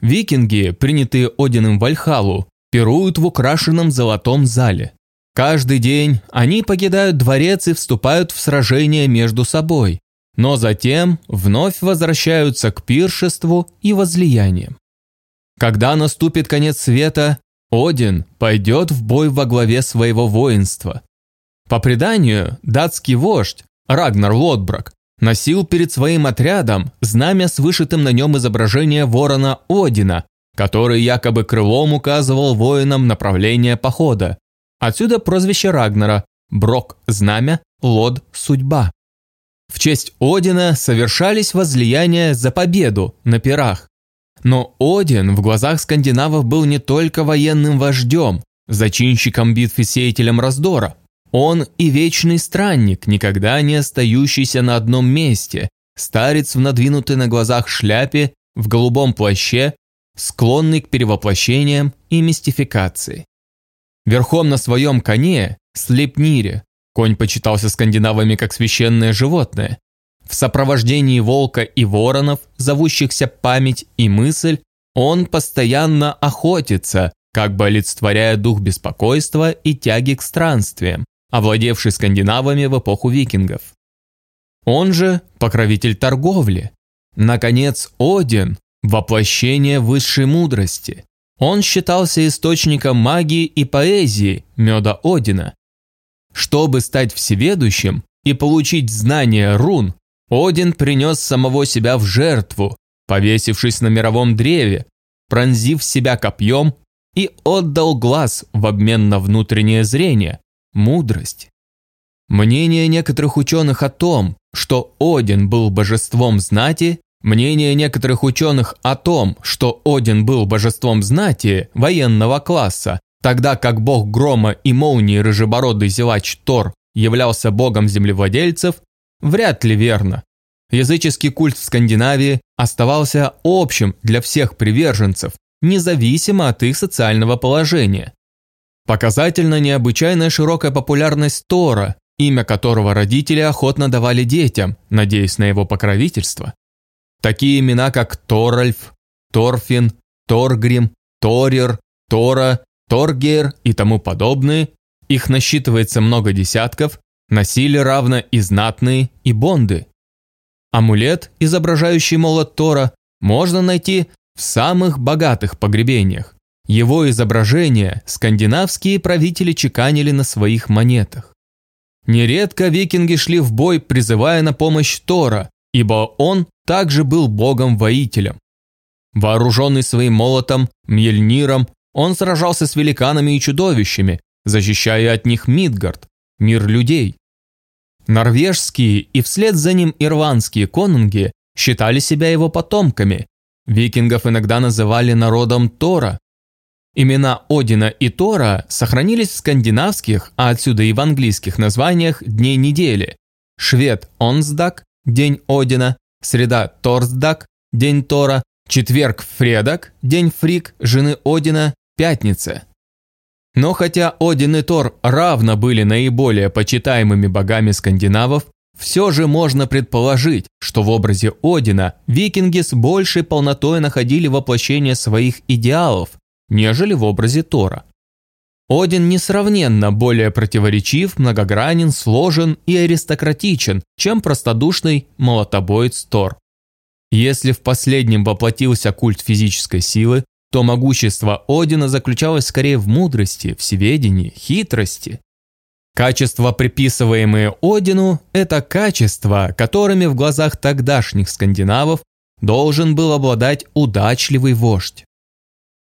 Викинги, принятые Одином в Вальхалу, пируют в украшенном золотом зале. Каждый день они покидают дворец и вступают в сражения между собой, но затем вновь возвращаются к пиршеству и возлияниям. Когда наступит конец света, Один пойдет в бой во главе своего воинства. По преданию, датский вождь Рагнар Лотбрак носил перед своим отрядом знамя с вышитым на нем изображение ворона Одина, который якобы крылом указывал воинам направление похода. Отсюда прозвище Рагнара – Брок – знамя, Лод – судьба. В честь Одина совершались возлияния за победу на пирах. Но Один в глазах скандинавов был не только военным вождем, зачинщиком битв и сеятелем раздора. Он и вечный странник, никогда не остающийся на одном месте, старец в надвинутой на глазах шляпе, в голубом плаще, склонный к перевоплощениям и мистификации. Верхом на своем коне, Слепнире, конь почитался скандинавами как священное животное, в сопровождении волка и воронов, зовущихся память и мысль, он постоянно охотится, как бы олицетворяя дух беспокойства и тяги к странствиям, овладевший скандинавами в эпоху викингов. Он же покровитель торговли. Наконец, Один – воплощение высшей мудрости. Он считался источником магии и поэзии, меда Одина. Чтобы стать всеведущим и получить знания рун, Один принес самого себя в жертву, повесившись на мировом древе, пронзив себя копьем и отдал глаз в обмен на внутреннее зрение, мудрость. Мнение некоторых ученых о том, что Один был божеством знати, мнение некоторых ученых о том, что Один был божеством знати военного класса, тогда как бог грома и молнии рыжебородый зевач Тор являлся богом землевладельцев, вряд ли верно. Языческий культ в Скандинавии оставался общим для всех приверженцев, независимо от их социального положения. Показательно необычайная широкая популярность Тора, имя которого родители охотно давали детям, надеясь на его покровительство. Такие имена, как Торальф, Торфин, Торгрим, Торер, Тора, Торгер и тому подобные, их насчитывается много десятков, носили равно и знатные, и бонды. Амулет, изображающий молот Тора, можно найти в самых богатых погребениях. Его изображение скандинавские правители чеканили на своих монетах. Нередко викинги шли в бой, призывая на помощь Тора, ибо он также был богом-воителем. Вооруженный своим молотом, Мьельниром, он сражался с великанами и чудовищами, защищая от них Мидгард, мир людей. Норвежские и вслед за ним ирландские конунги считали себя его потомками. Викингов иногда называли народом Тора, Имена Одина и Тора сохранились в скандинавских, а отсюда и в английских названиях дней недели. Швед – Онсдак, день Одина, среда – Торсдак, день Тора, четверг – Фредак, день Фрик, жены Одина, пятница. Но хотя Один и Тор равно были наиболее почитаемыми богами скандинавов, все же можно предположить, что в образе Одина викинги с большей полнотой находили воплощение своих идеалов, нежели в образе Тора. Один несравненно более противоречив, многогранен, сложен и аристократичен, чем простодушный молотобоец Тор. Если в последнем воплотился культ физической силы, то могущество Одина заключалось скорее в мудрости, всеведении, хитрости. Качества, приписываемые Одину, это качества, которыми в глазах тогдашних скандинавов должен был обладать удачливый вождь.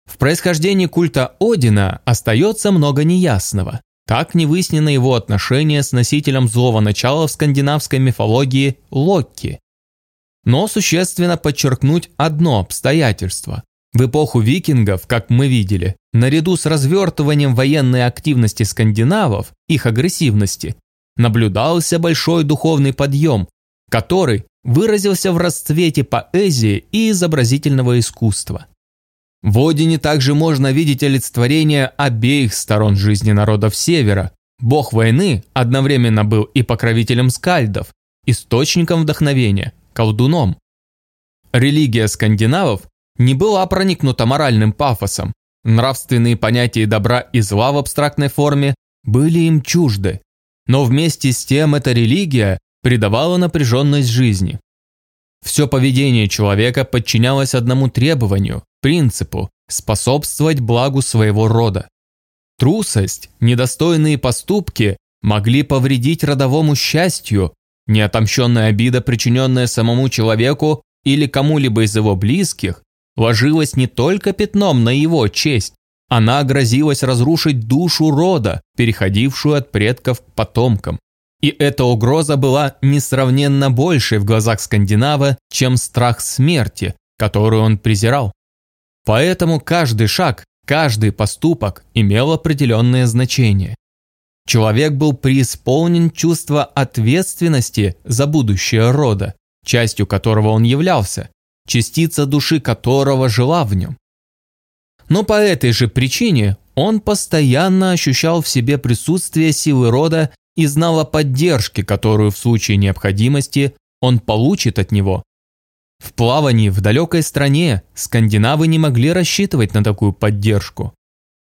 В происхождении культа Одина остается много неясного. Так не выяснено его отношение с носителем злого начала в скандинавской мифологии Локки. Но существенно подчеркнуть одно обстоятельство. В эпоху викингов, как мы видели, наряду с развертыванием военной активности скандинавов, их агрессивности, наблюдался большой духовный подъем, который выразился в расцвете поэзии и изобразительного искусства. В Одине также можно видеть олицетворение обеих сторон жизни народов Севера. Бог войны одновременно был и покровителем скальдов, источником вдохновения, колдуном. Религия скандинавов не была проникнута моральным пафосом. Нравственные понятия добра и зла в абстрактной форме были им чужды. Но вместе с тем эта религия придавала напряженность жизни. Все поведение человека подчинялось одному требованию принципу способствовать благу своего рода. Трусость, недостойные поступки могли повредить родовому счастью, неотомщенная обида, причиненная самому человеку или кому-либо из его близких, ложилась не только пятном на его честь, она грозилась разрушить душу рода, переходившую от предков к потомкам. И эта угроза была несравненно большей в глазах скандинава, чем страх смерти, которую он презирал. Поэтому каждый шаг, каждый поступок имел определенное значение. Человек был преисполнен чувства ответственности за будущее рода, частью которого он являлся, частица души которого жила в нем. Но по этой же причине он постоянно ощущал в себе присутствие силы рода и знал о поддержке, которую в случае необходимости он получит от него в плавании в далекой стране скандинавы не могли рассчитывать на такую поддержку.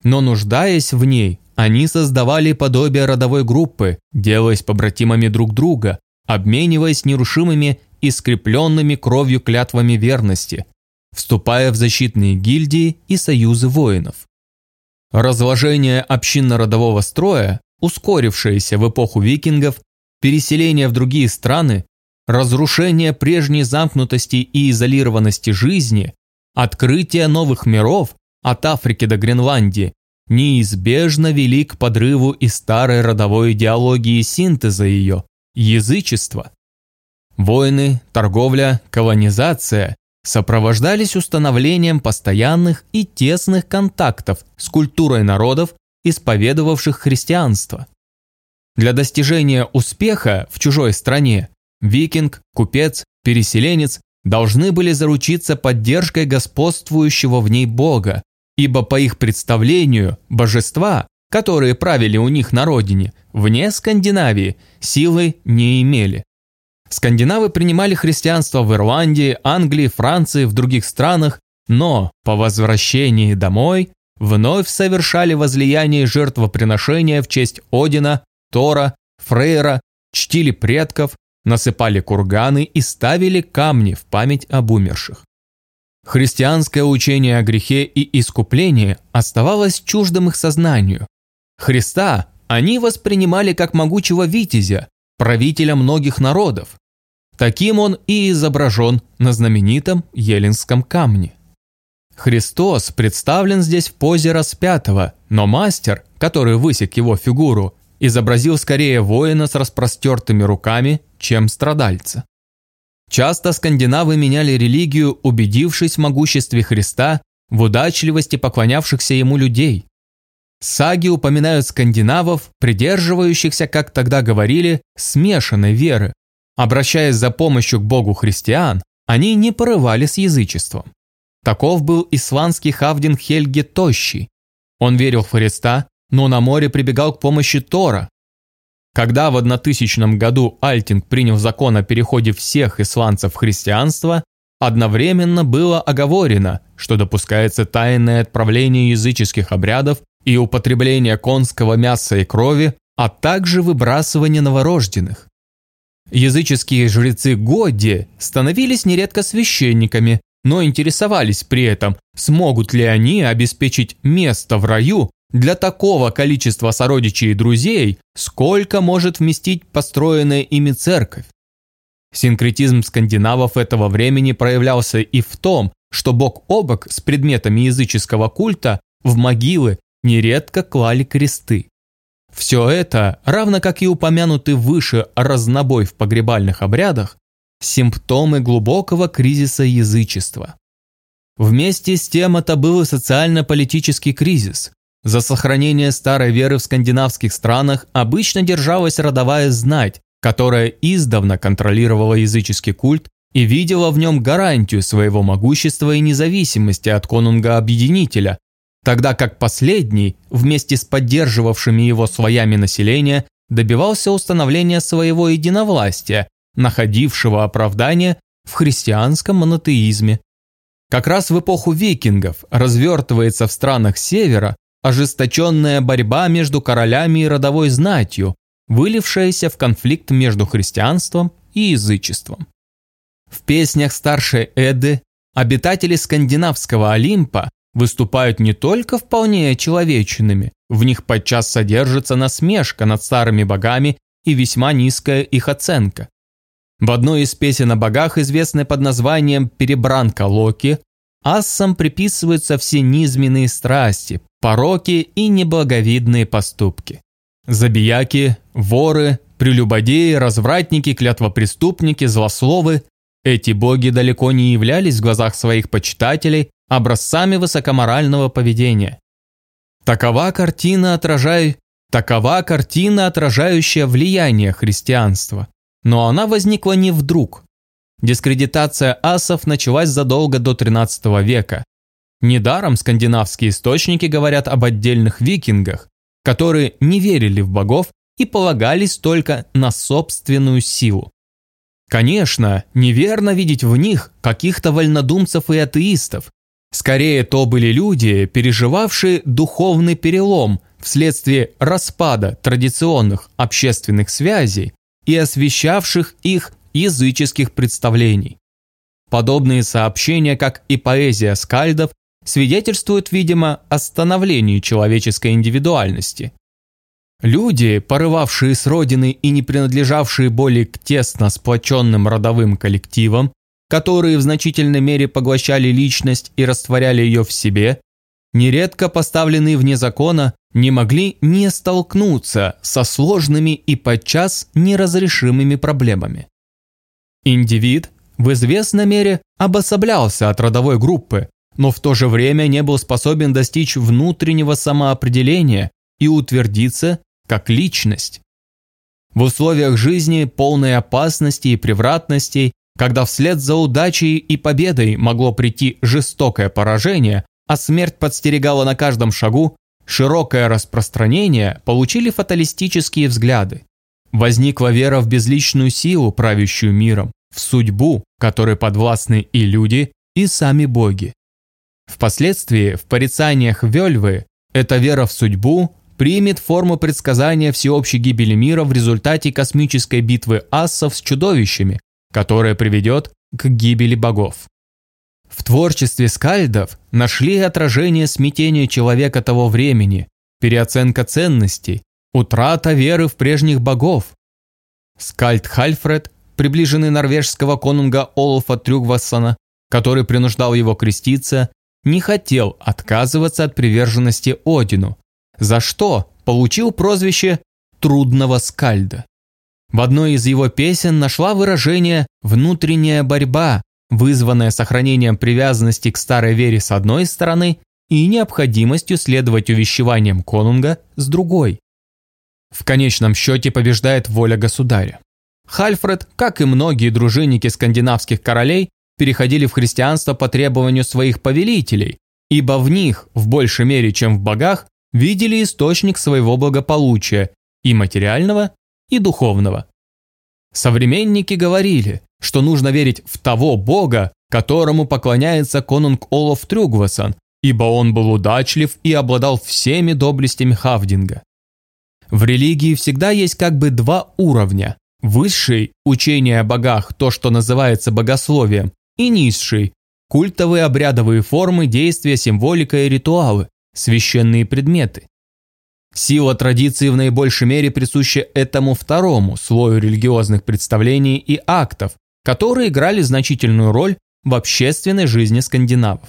Но нуждаясь в ней, они создавали подобие родовой группы, делаясь побратимами друг друга, обмениваясь нерушимыми и скрепленными кровью клятвами верности, вступая в защитные гильдии и союзы воинов. Разложение общинно-родового строя, ускорившееся в эпоху викингов, переселение в другие страны, разрушение прежней замкнутости и изолированности жизни, открытие новых миров от Африки до Гренландии неизбежно вели к подрыву и старой родовой идеологии синтеза ее – язычества. Войны, торговля, колонизация сопровождались установлением постоянных и тесных контактов с культурой народов, исповедовавших христианство. Для достижения успеха в чужой стране викинг, купец, переселенец должны были заручиться поддержкой господствующего в ней Бога, ибо по их представлению божества, которые правили у них на родине, вне Скандинавии, силы не имели. Скандинавы принимали христианство в Ирландии, Англии, Франции, в других странах, но по возвращении домой вновь совершали возлияние жертвоприношения в честь Одина, Тора, Фрейра, чтили предков, насыпали курганы и ставили камни в память об умерших. Христианское учение о грехе и искуплении оставалось чуждым их сознанию. Христа они воспринимали как могучего витязя, правителя многих народов. Таким он и изображен на знаменитом Еленском камне. Христос представлен здесь в позе распятого, но мастер, который высек его фигуру, изобразил скорее воина с распростертыми руками, чем страдальца. Часто скандинавы меняли религию, убедившись в могуществе Христа, в удачливости поклонявшихся ему людей. Саги упоминают скандинавов, придерживающихся, как тогда говорили, смешанной веры. Обращаясь за помощью к богу христиан, они не порывали с язычеством. Таков был исландский хавдин Хельги Тощий. Он верил в Христа, но на море прибегал к помощи Тора. Когда в 1000 году Альтинг принял закон о переходе всех исландцев в христианство, одновременно было оговорено, что допускается тайное отправление языческих обрядов и употребление конского мяса и крови, а также выбрасывание новорожденных. Языческие жрецы Годди становились нередко священниками, но интересовались при этом, смогут ли они обеспечить место в раю для такого количества сородичей и друзей, сколько может вместить построенная ими церковь. Синкретизм скандинавов этого времени проявлялся и в том, что бок о бок с предметами языческого культа в могилы нередко клали кресты. Все это, равно как и упомянутый выше разнобой в погребальных обрядах, симптомы глубокого кризиса язычества. Вместе с тем это был социально-политический кризис. За сохранение старой веры в скандинавских странах обычно держалась родовая знать, которая издавна контролировала языческий культ и видела в нем гарантию своего могущества и независимости от конунга-объединителя, тогда как последний, вместе с поддерживавшими его слоями населения, добивался установления своего единовластия, находившего оправдание в христианском монотеизме. Как раз в эпоху викингов развертывается в странах Севера ожесточенная борьба между королями и родовой знатью, вылившаяся в конфликт между христианством и язычеством. В песнях старшей Эды обитатели скандинавского Олимпа выступают не только вполне человечными, в них подчас содержится насмешка над старыми богами и весьма низкая их оценка. В одной из песен о богах, известной под названием «Перебранка Локи», ассам приписываются все низменные страсти, пороки и неблаговидные поступки. Забияки, воры, прелюбодеи, развратники, клятвопреступники, злословы – эти боги далеко не являлись в глазах своих почитателей образцами высокоморального поведения. Такова картина, отражай... Такова картина, отражающая влияние христианства. Но она возникла не вдруг. Дискредитация асов началась задолго до XIII века. Недаром скандинавские источники говорят об отдельных викингах, которые не верили в богов и полагались только на собственную силу. Конечно, неверно видеть в них каких-то вольнодумцев и атеистов, Скорее, то были люди, переживавшие духовный перелом вследствие распада традиционных общественных связей и освещавших их языческих представлений. Подобные сообщения, как и поэзия скальдов, свидетельствуют, видимо, о становлении человеческой индивидуальности. Люди, порывавшие с родины и не принадлежавшие более к тесно сплоченным родовым коллективам, которые в значительной мере поглощали личность и растворяли ее в себе, нередко поставленные вне закона, не могли не столкнуться со сложными и подчас неразрешимыми проблемами. Индивид в известной мере обособлялся от родовой группы, но в то же время не был способен достичь внутреннего самоопределения и утвердиться как личность. В условиях жизни полной опасности и превратностей, когда вслед за удачей и победой могло прийти жестокое поражение, а смерть подстерегала на каждом шагу, широкое распространение получили фаталистические взгляды. Возникла вера в безличную силу, правящую миром, в судьбу, которой подвластны и люди, и сами боги. Впоследствии в порицаниях Вельвы эта вера в судьбу примет форму предсказания всеобщей гибели мира в результате космической битвы ассов с чудовищами, которая приведет к гибели богов. В творчестве скальдов нашли отражение смятения человека того времени, переоценка ценностей, утрата веры в прежних богов. Скальд Хальфред, приближенный норвежского конунга Олафа Трюгвассона, который принуждал его креститься, не хотел отказываться от приверженности Одину, за что получил прозвище «трудного скальда». В одной из его песен нашла выражение «внутренняя борьба», вызванная сохранением привязанности к старой вере с одной стороны и необходимостью следовать увещеваниям конунга с другой. В конечном счете побеждает воля государя. Хальфред, как и многие дружинники скандинавских королей, переходили в христианство по требованию своих повелителей, ибо в них, в большей мере, чем в богах, видели источник своего благополучия и материального, и духовного. Современники говорили, что нужно верить в того бога, которому поклоняется конунг Олаф Трюгвасон, ибо он был удачлив и обладал всеми доблестями Хавдинга. В религии всегда есть как бы два уровня. Высший – учение о богах, то, что называется богословием, и низший – культовые обрядовые формы, действия, символика и ритуалы, священные предметы. Сила традиции в наибольшей мере присуща этому второму слою религиозных представлений и актов, которые играли значительную роль в общественной жизни скандинавов.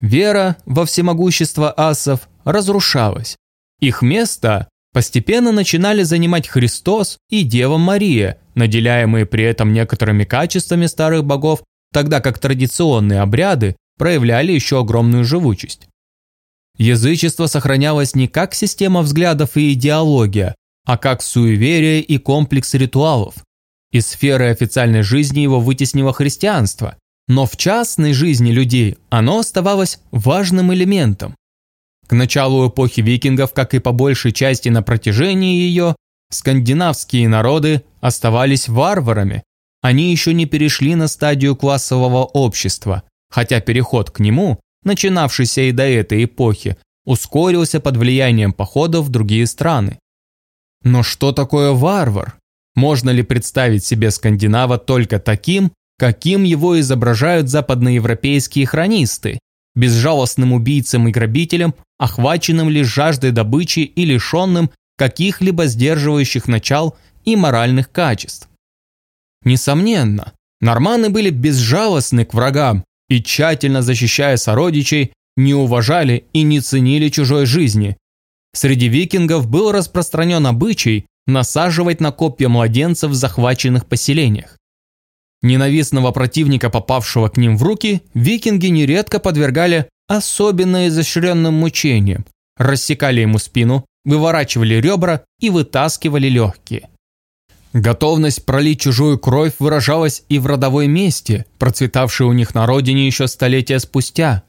Вера во всемогущество асов разрушалась. Их место постепенно начинали занимать Христос и Дева Мария, наделяемые при этом некоторыми качествами старых богов, тогда как традиционные обряды проявляли еще огромную живучесть. Язычество сохранялось не как система взглядов и идеология, а как суеверие и комплекс ритуалов. Из сферы официальной жизни его вытеснило христианство, но в частной жизни людей оно оставалось важным элементом. К началу эпохи викингов, как и по большей части на протяжении ее, скандинавские народы оставались варварами. Они еще не перешли на стадию классового общества, хотя переход к нему начинавшийся и до этой эпохи, ускорился под влиянием походов в другие страны. Но что такое варвар? Можно ли представить себе скандинава только таким, каким его изображают западноевропейские хронисты, безжалостным убийцам и грабителем, охваченным лишь жаждой добычи и лишенным каких-либо сдерживающих начал и моральных качеств? Несомненно, норманы были безжалостны к врагам и, тщательно защищая сородичей, не уважали и не ценили чужой жизни. Среди викингов был распространен обычай насаживать на копья младенцев в захваченных поселениях. Ненавистного противника, попавшего к ним в руки, викинги нередко подвергали особенно изощренным мучениям, рассекали ему спину, выворачивали ребра и вытаскивали легкие. Готовность пролить чужую кровь выражалась и в родовой мести, процветавшей у них на родине еще столетия спустя.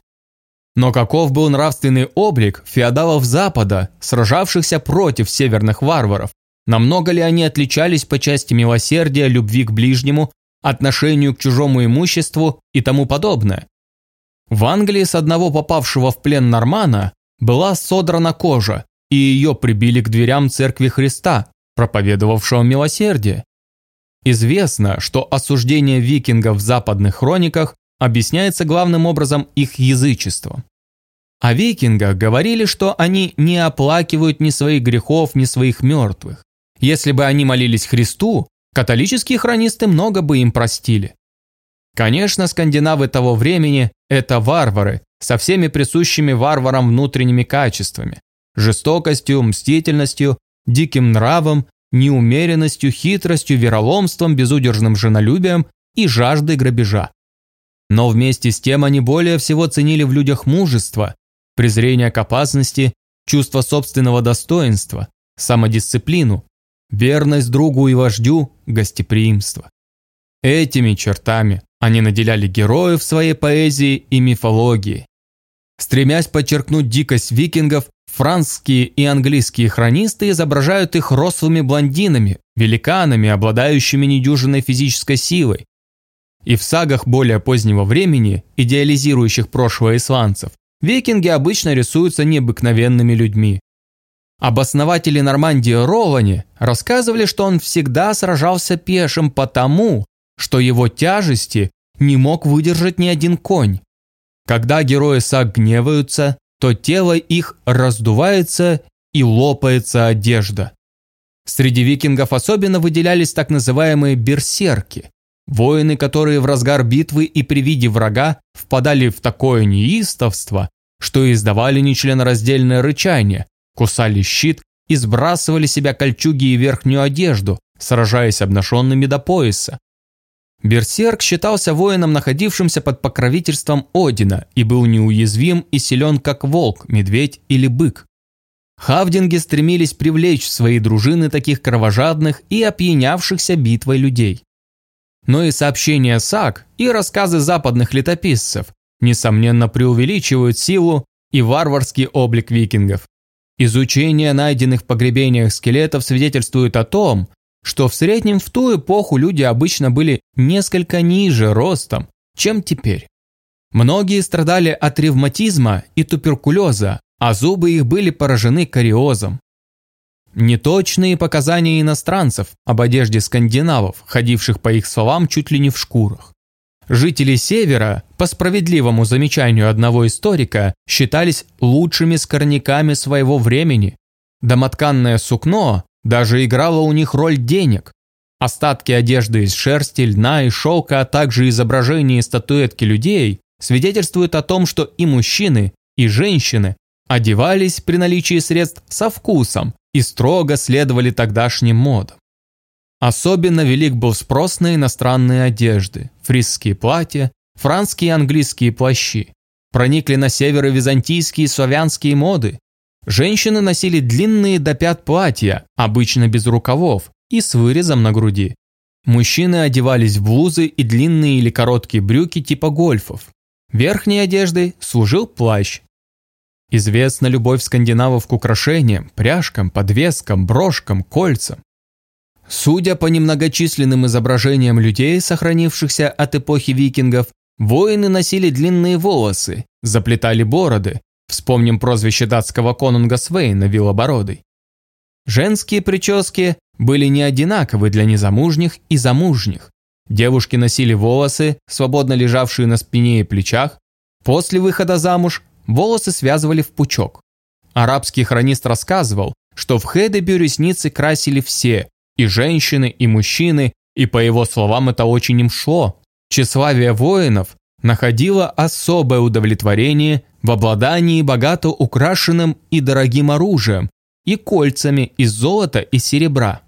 Но каков был нравственный облик феодалов Запада, сражавшихся против северных варваров? Намного ли они отличались по части милосердия, любви к ближнему, отношению к чужому имуществу и тому подобное? В Англии с одного попавшего в плен нормана была содрана кожа, и ее прибили к дверям церкви Христа, проповедовавшего милосердие. Известно, что осуждение викингов в западных хрониках объясняется главным образом их язычеством. О викингах говорили, что они не оплакивают ни своих грехов, ни своих мертвых. Если бы они молились Христу, католические хронисты много бы им простили. Конечно, скандинавы того времени – это варвары, со всеми присущими варварам внутренними качествами – жестокостью, мстительностью, диким нравом, неумеренностью, хитростью, вероломством, безудержным женолюбием и жаждой грабежа. Но вместе с тем они более всего ценили в людях мужество, презрение к опасности, чувство собственного достоинства, самодисциплину, верность другу и вождю, гостеприимство. Этими чертами они наделяли героев своей поэзии и мифологии. Стремясь подчеркнуть дикость викингов, французские и английские хронисты изображают их рослыми блондинами, великанами, обладающими недюжинной физической силой. И в сагах более позднего времени, идеализирующих прошлое исландцев, викинги обычно рисуются необыкновенными людьми. Обоснователи Нормандии Ролани рассказывали, что он всегда сражался пешим потому, что его тяжести не мог выдержать ни один конь. Когда герои саг гневаются, то тело их раздувается и лопается одежда. Среди викингов особенно выделялись так называемые берсерки, воины, которые в разгар битвы и при виде врага впадали в такое неистовство, что издавали нечленораздельное рычание, кусали щит и сбрасывали себя кольчуги и верхнюю одежду, сражаясь обнаженными до пояса. Берсерк считался воином, находившимся под покровительством Одина, и был неуязвим и силен, как волк, медведь или бык. Хавдинги стремились привлечь в свои дружины таких кровожадных и опьянявшихся битвой людей. Но и сообщения САК, и рассказы западных летописцев, несомненно, преувеличивают силу и варварский облик викингов. Изучение найденных в погребениях скелетов свидетельствует о том, что в среднем в ту эпоху люди обычно были несколько ниже ростом, чем теперь. Многие страдали от ревматизма и туберкулеза, а зубы их были поражены кариозом. Неточные показания иностранцев об одежде скандинавов, ходивших по их словам чуть ли не в шкурах. Жители Севера, по справедливому замечанию одного историка, считались лучшими скорняками своего времени. Домотканное сукно даже играла у них роль денег. Остатки одежды из шерсти, льна и шелка, а также изображения и статуэтки людей свидетельствуют о том, что и мужчины, и женщины одевались при наличии средств со вкусом и строго следовали тогдашним модам. Особенно велик был спрос на иностранные одежды, фрисские платья, францкие и английские плащи. Проникли на север и византийские и славянские моды, Женщины носили длинные до пят платья, обычно без рукавов, и с вырезом на груди. Мужчины одевались в блузы и длинные или короткие брюки типа гольфов. Верхней одеждой служил плащ. Известна любовь скандинавов к украшениям, пряжкам, подвескам, брошкам, кольцам. Судя по немногочисленным изображениям людей, сохранившихся от эпохи викингов, воины носили длинные волосы, заплетали бороды, Вспомним прозвище датского конунга Свейна Вилобородый. Женские прически были не одинаковы для незамужних и замужних. Девушки носили волосы, свободно лежавшие на спине и плечах. После выхода замуж волосы связывали в пучок. Арабский хронист рассказывал, что в Хедебю ресницы красили все, и женщины, и мужчины, и по его словам это очень им шло. Тщеславие воинов находило особое удовлетворение в обладании богато украшенным и дорогим оружием и кольцами из золота и серебра.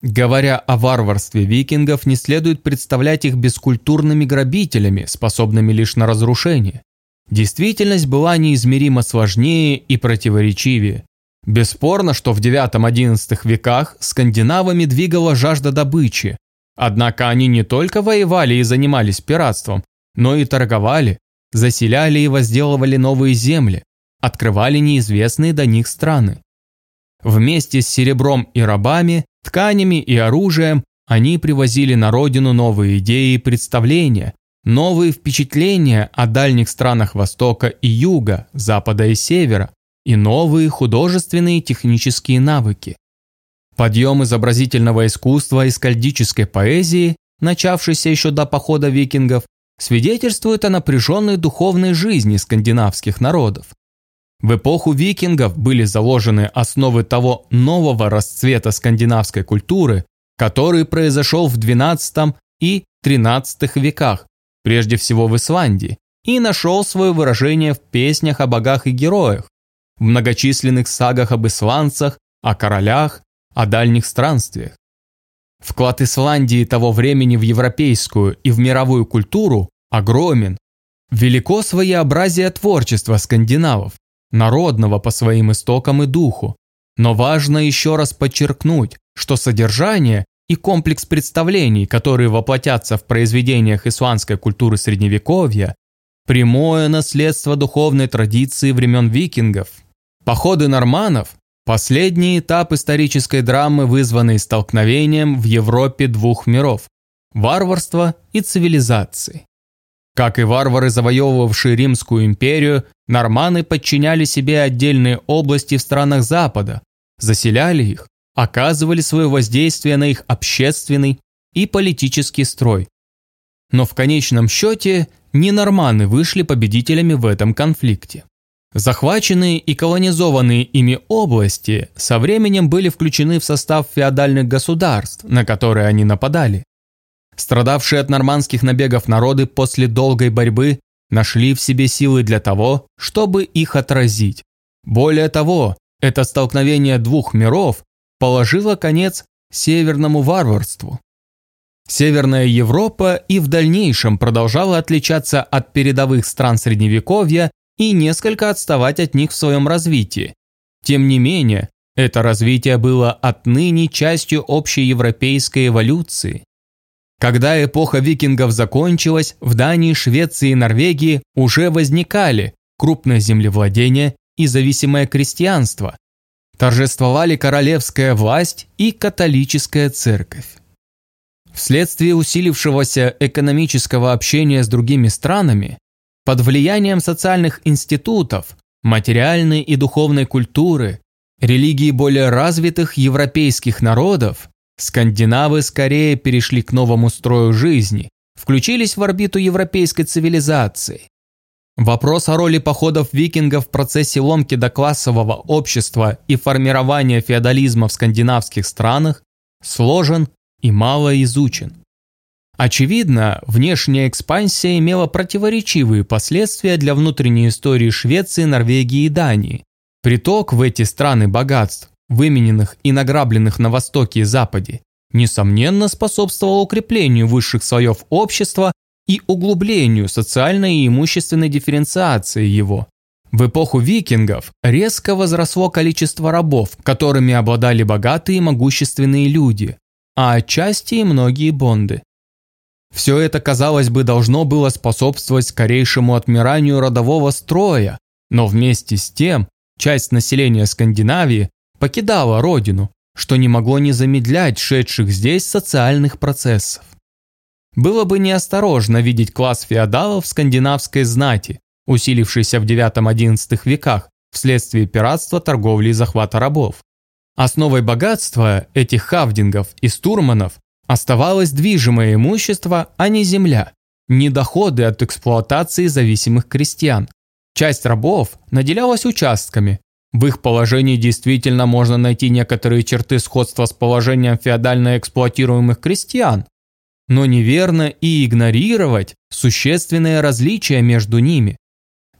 Говоря о варварстве викингов, не следует представлять их бескультурными грабителями, способными лишь на разрушение. Действительность была неизмеримо сложнее и противоречивее. Бесспорно, что в IX-XI веках скандинавами двигала жажда добычи. Однако они не только воевали и занимались пиратством, но и торговали, заселяли и возделывали новые земли, открывали неизвестные до них страны. Вместе с серебром и рабами, тканями и оружием они привозили на родину новые идеи и представления, новые впечатления о дальних странах Востока и Юга, Запада и Севера, и новые художественные технические навыки. Подъем изобразительного искусства и скальдической поэзии, начавшийся еще до похода викингов, свидетельствует о напряженной духовной жизни скандинавских народов. В эпоху викингов были заложены основы того нового расцвета скандинавской культуры, который произошел в XII и XIII веках, прежде всего в Исландии, и нашел свое выражение в песнях о богах и героях, в многочисленных сагах об исландцах, о королях, о дальних странствиях. Вклад Исландии того времени в европейскую и в мировую культуру огромен. Велико своеобразие творчества скандинавов, народного по своим истокам и духу. Но важно еще раз подчеркнуть, что содержание и комплекс представлений, которые воплотятся в произведениях исландской культуры Средневековья, прямое наследство духовной традиции времен викингов. Походы норманов – последний этап исторической драмы, вызванный столкновением в Европе двух миров – варварства и цивилизации. Как и варвары, завоевывавшие Римскую империю, норманы подчиняли себе отдельные области в странах Запада, заселяли их, оказывали свое воздействие на их общественный и политический строй. Но в конечном счете не норманы вышли победителями в этом конфликте. Захваченные и колонизованные ими области со временем были включены в состав феодальных государств, на которые они нападали. Страдавшие от нормандских набегов народы после долгой борьбы нашли в себе силы для того, чтобы их отразить. Более того, это столкновение двух миров положило конец северному варварству. Северная Европа и в дальнейшем продолжала отличаться от передовых стран Средневековья и несколько отставать от них в своем развитии. Тем не менее, это развитие было отныне частью общей европейской эволюции. Когда эпоха викингов закончилась, в Дании, Швеции и Норвегии уже возникали крупное землевладение и зависимое крестьянство. Торжествовали королевская власть и католическая церковь. Вследствие усилившегося экономического общения с другими странами, под влиянием социальных институтов, материальной и духовной культуры, религии более развитых европейских народов, Скандинавы скорее перешли к новому строю жизни, включились в орбиту европейской цивилизации. Вопрос о роли походов викингов в процессе ломки до классового общества и формирования феодализма в скандинавских странах сложен и мало изучен. Очевидно, внешняя экспансия имела противоречивые последствия для внутренней истории Швеции, Норвегии и Дании. Приток в эти страны богатств вымененных и награбленных на Востоке и Западе, несомненно способствовало укреплению высших слоев общества и углублению социальной и имущественной дифференциации его. В эпоху викингов резко возросло количество рабов, которыми обладали богатые и могущественные люди, а отчасти и многие бонды. Все это, казалось бы, должно было способствовать скорейшему отмиранию родового строя, но вместе с тем часть населения Скандинавии покидала родину, что не могло не замедлять шедших здесь социальных процессов. Было бы неосторожно видеть класс феодалов скандинавской знати, усилившийся в IX-XI веках вследствие пиратства, торговли и захвата рабов. Основой богатства этих хавдингов и стурманов оставалось движимое имущество, а не земля, не доходы от эксплуатации зависимых крестьян. Часть рабов наделялась участками, в их положении действительно можно найти некоторые черты сходства с положением феодально эксплуатируемых крестьян, но неверно и игнорировать существенные различия между ними.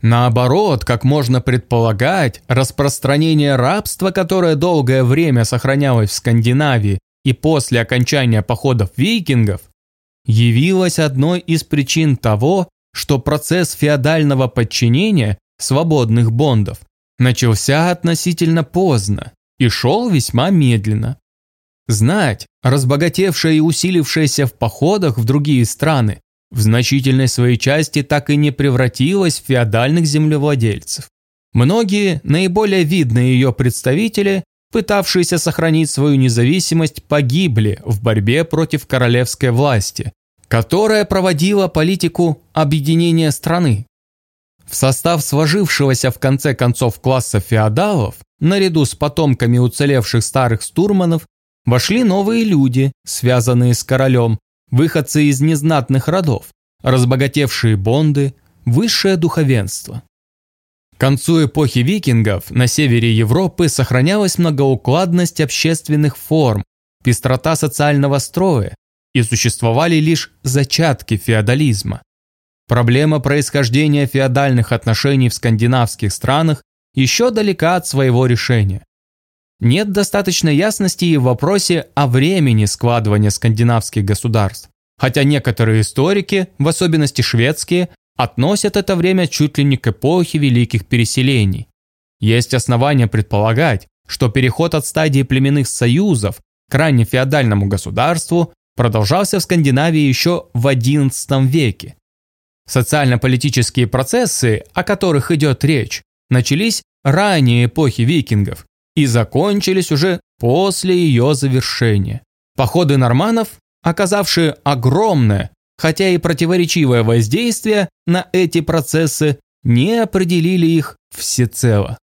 Наоборот, как можно предполагать, распространение рабства, которое долгое время сохранялось в Скандинавии и после окончания походов викингов, явилось одной из причин того, что процесс феодального подчинения свободных бондов начался относительно поздно и шел весьма медленно. Знать, разбогатевшая и усилившаяся в походах в другие страны, в значительной своей части так и не превратилась в феодальных землевладельцев. Многие, наиболее видные ее представители, пытавшиеся сохранить свою независимость, погибли в борьбе против королевской власти, которая проводила политику объединения страны. В состав сложившегося в конце концов класса феодалов, наряду с потомками уцелевших старых стурманов, вошли новые люди, связанные с королем, выходцы из незнатных родов, разбогатевшие бонды, высшее духовенство. К концу эпохи викингов на севере Европы сохранялась многоукладность общественных форм, пестрота социального строя, и существовали лишь зачатки феодализма. Проблема происхождения феодальных отношений в скандинавских странах еще далека от своего решения. Нет достаточной ясности и в вопросе о времени складывания скандинавских государств, хотя некоторые историки, в особенности шведские, относят это время чуть ли не к эпохе великих переселений. Есть основания предполагать, что переход от стадии племенных союзов к ранне феодальному государству продолжался в Скандинавии еще в XI веке. Социально-политические процессы, о которых идет речь, начались ранее эпохи викингов и закончились уже после ее завершения. Походы норманов, оказавшие огромное хотя и противоречивое воздействие на эти процессы не определили их всецело.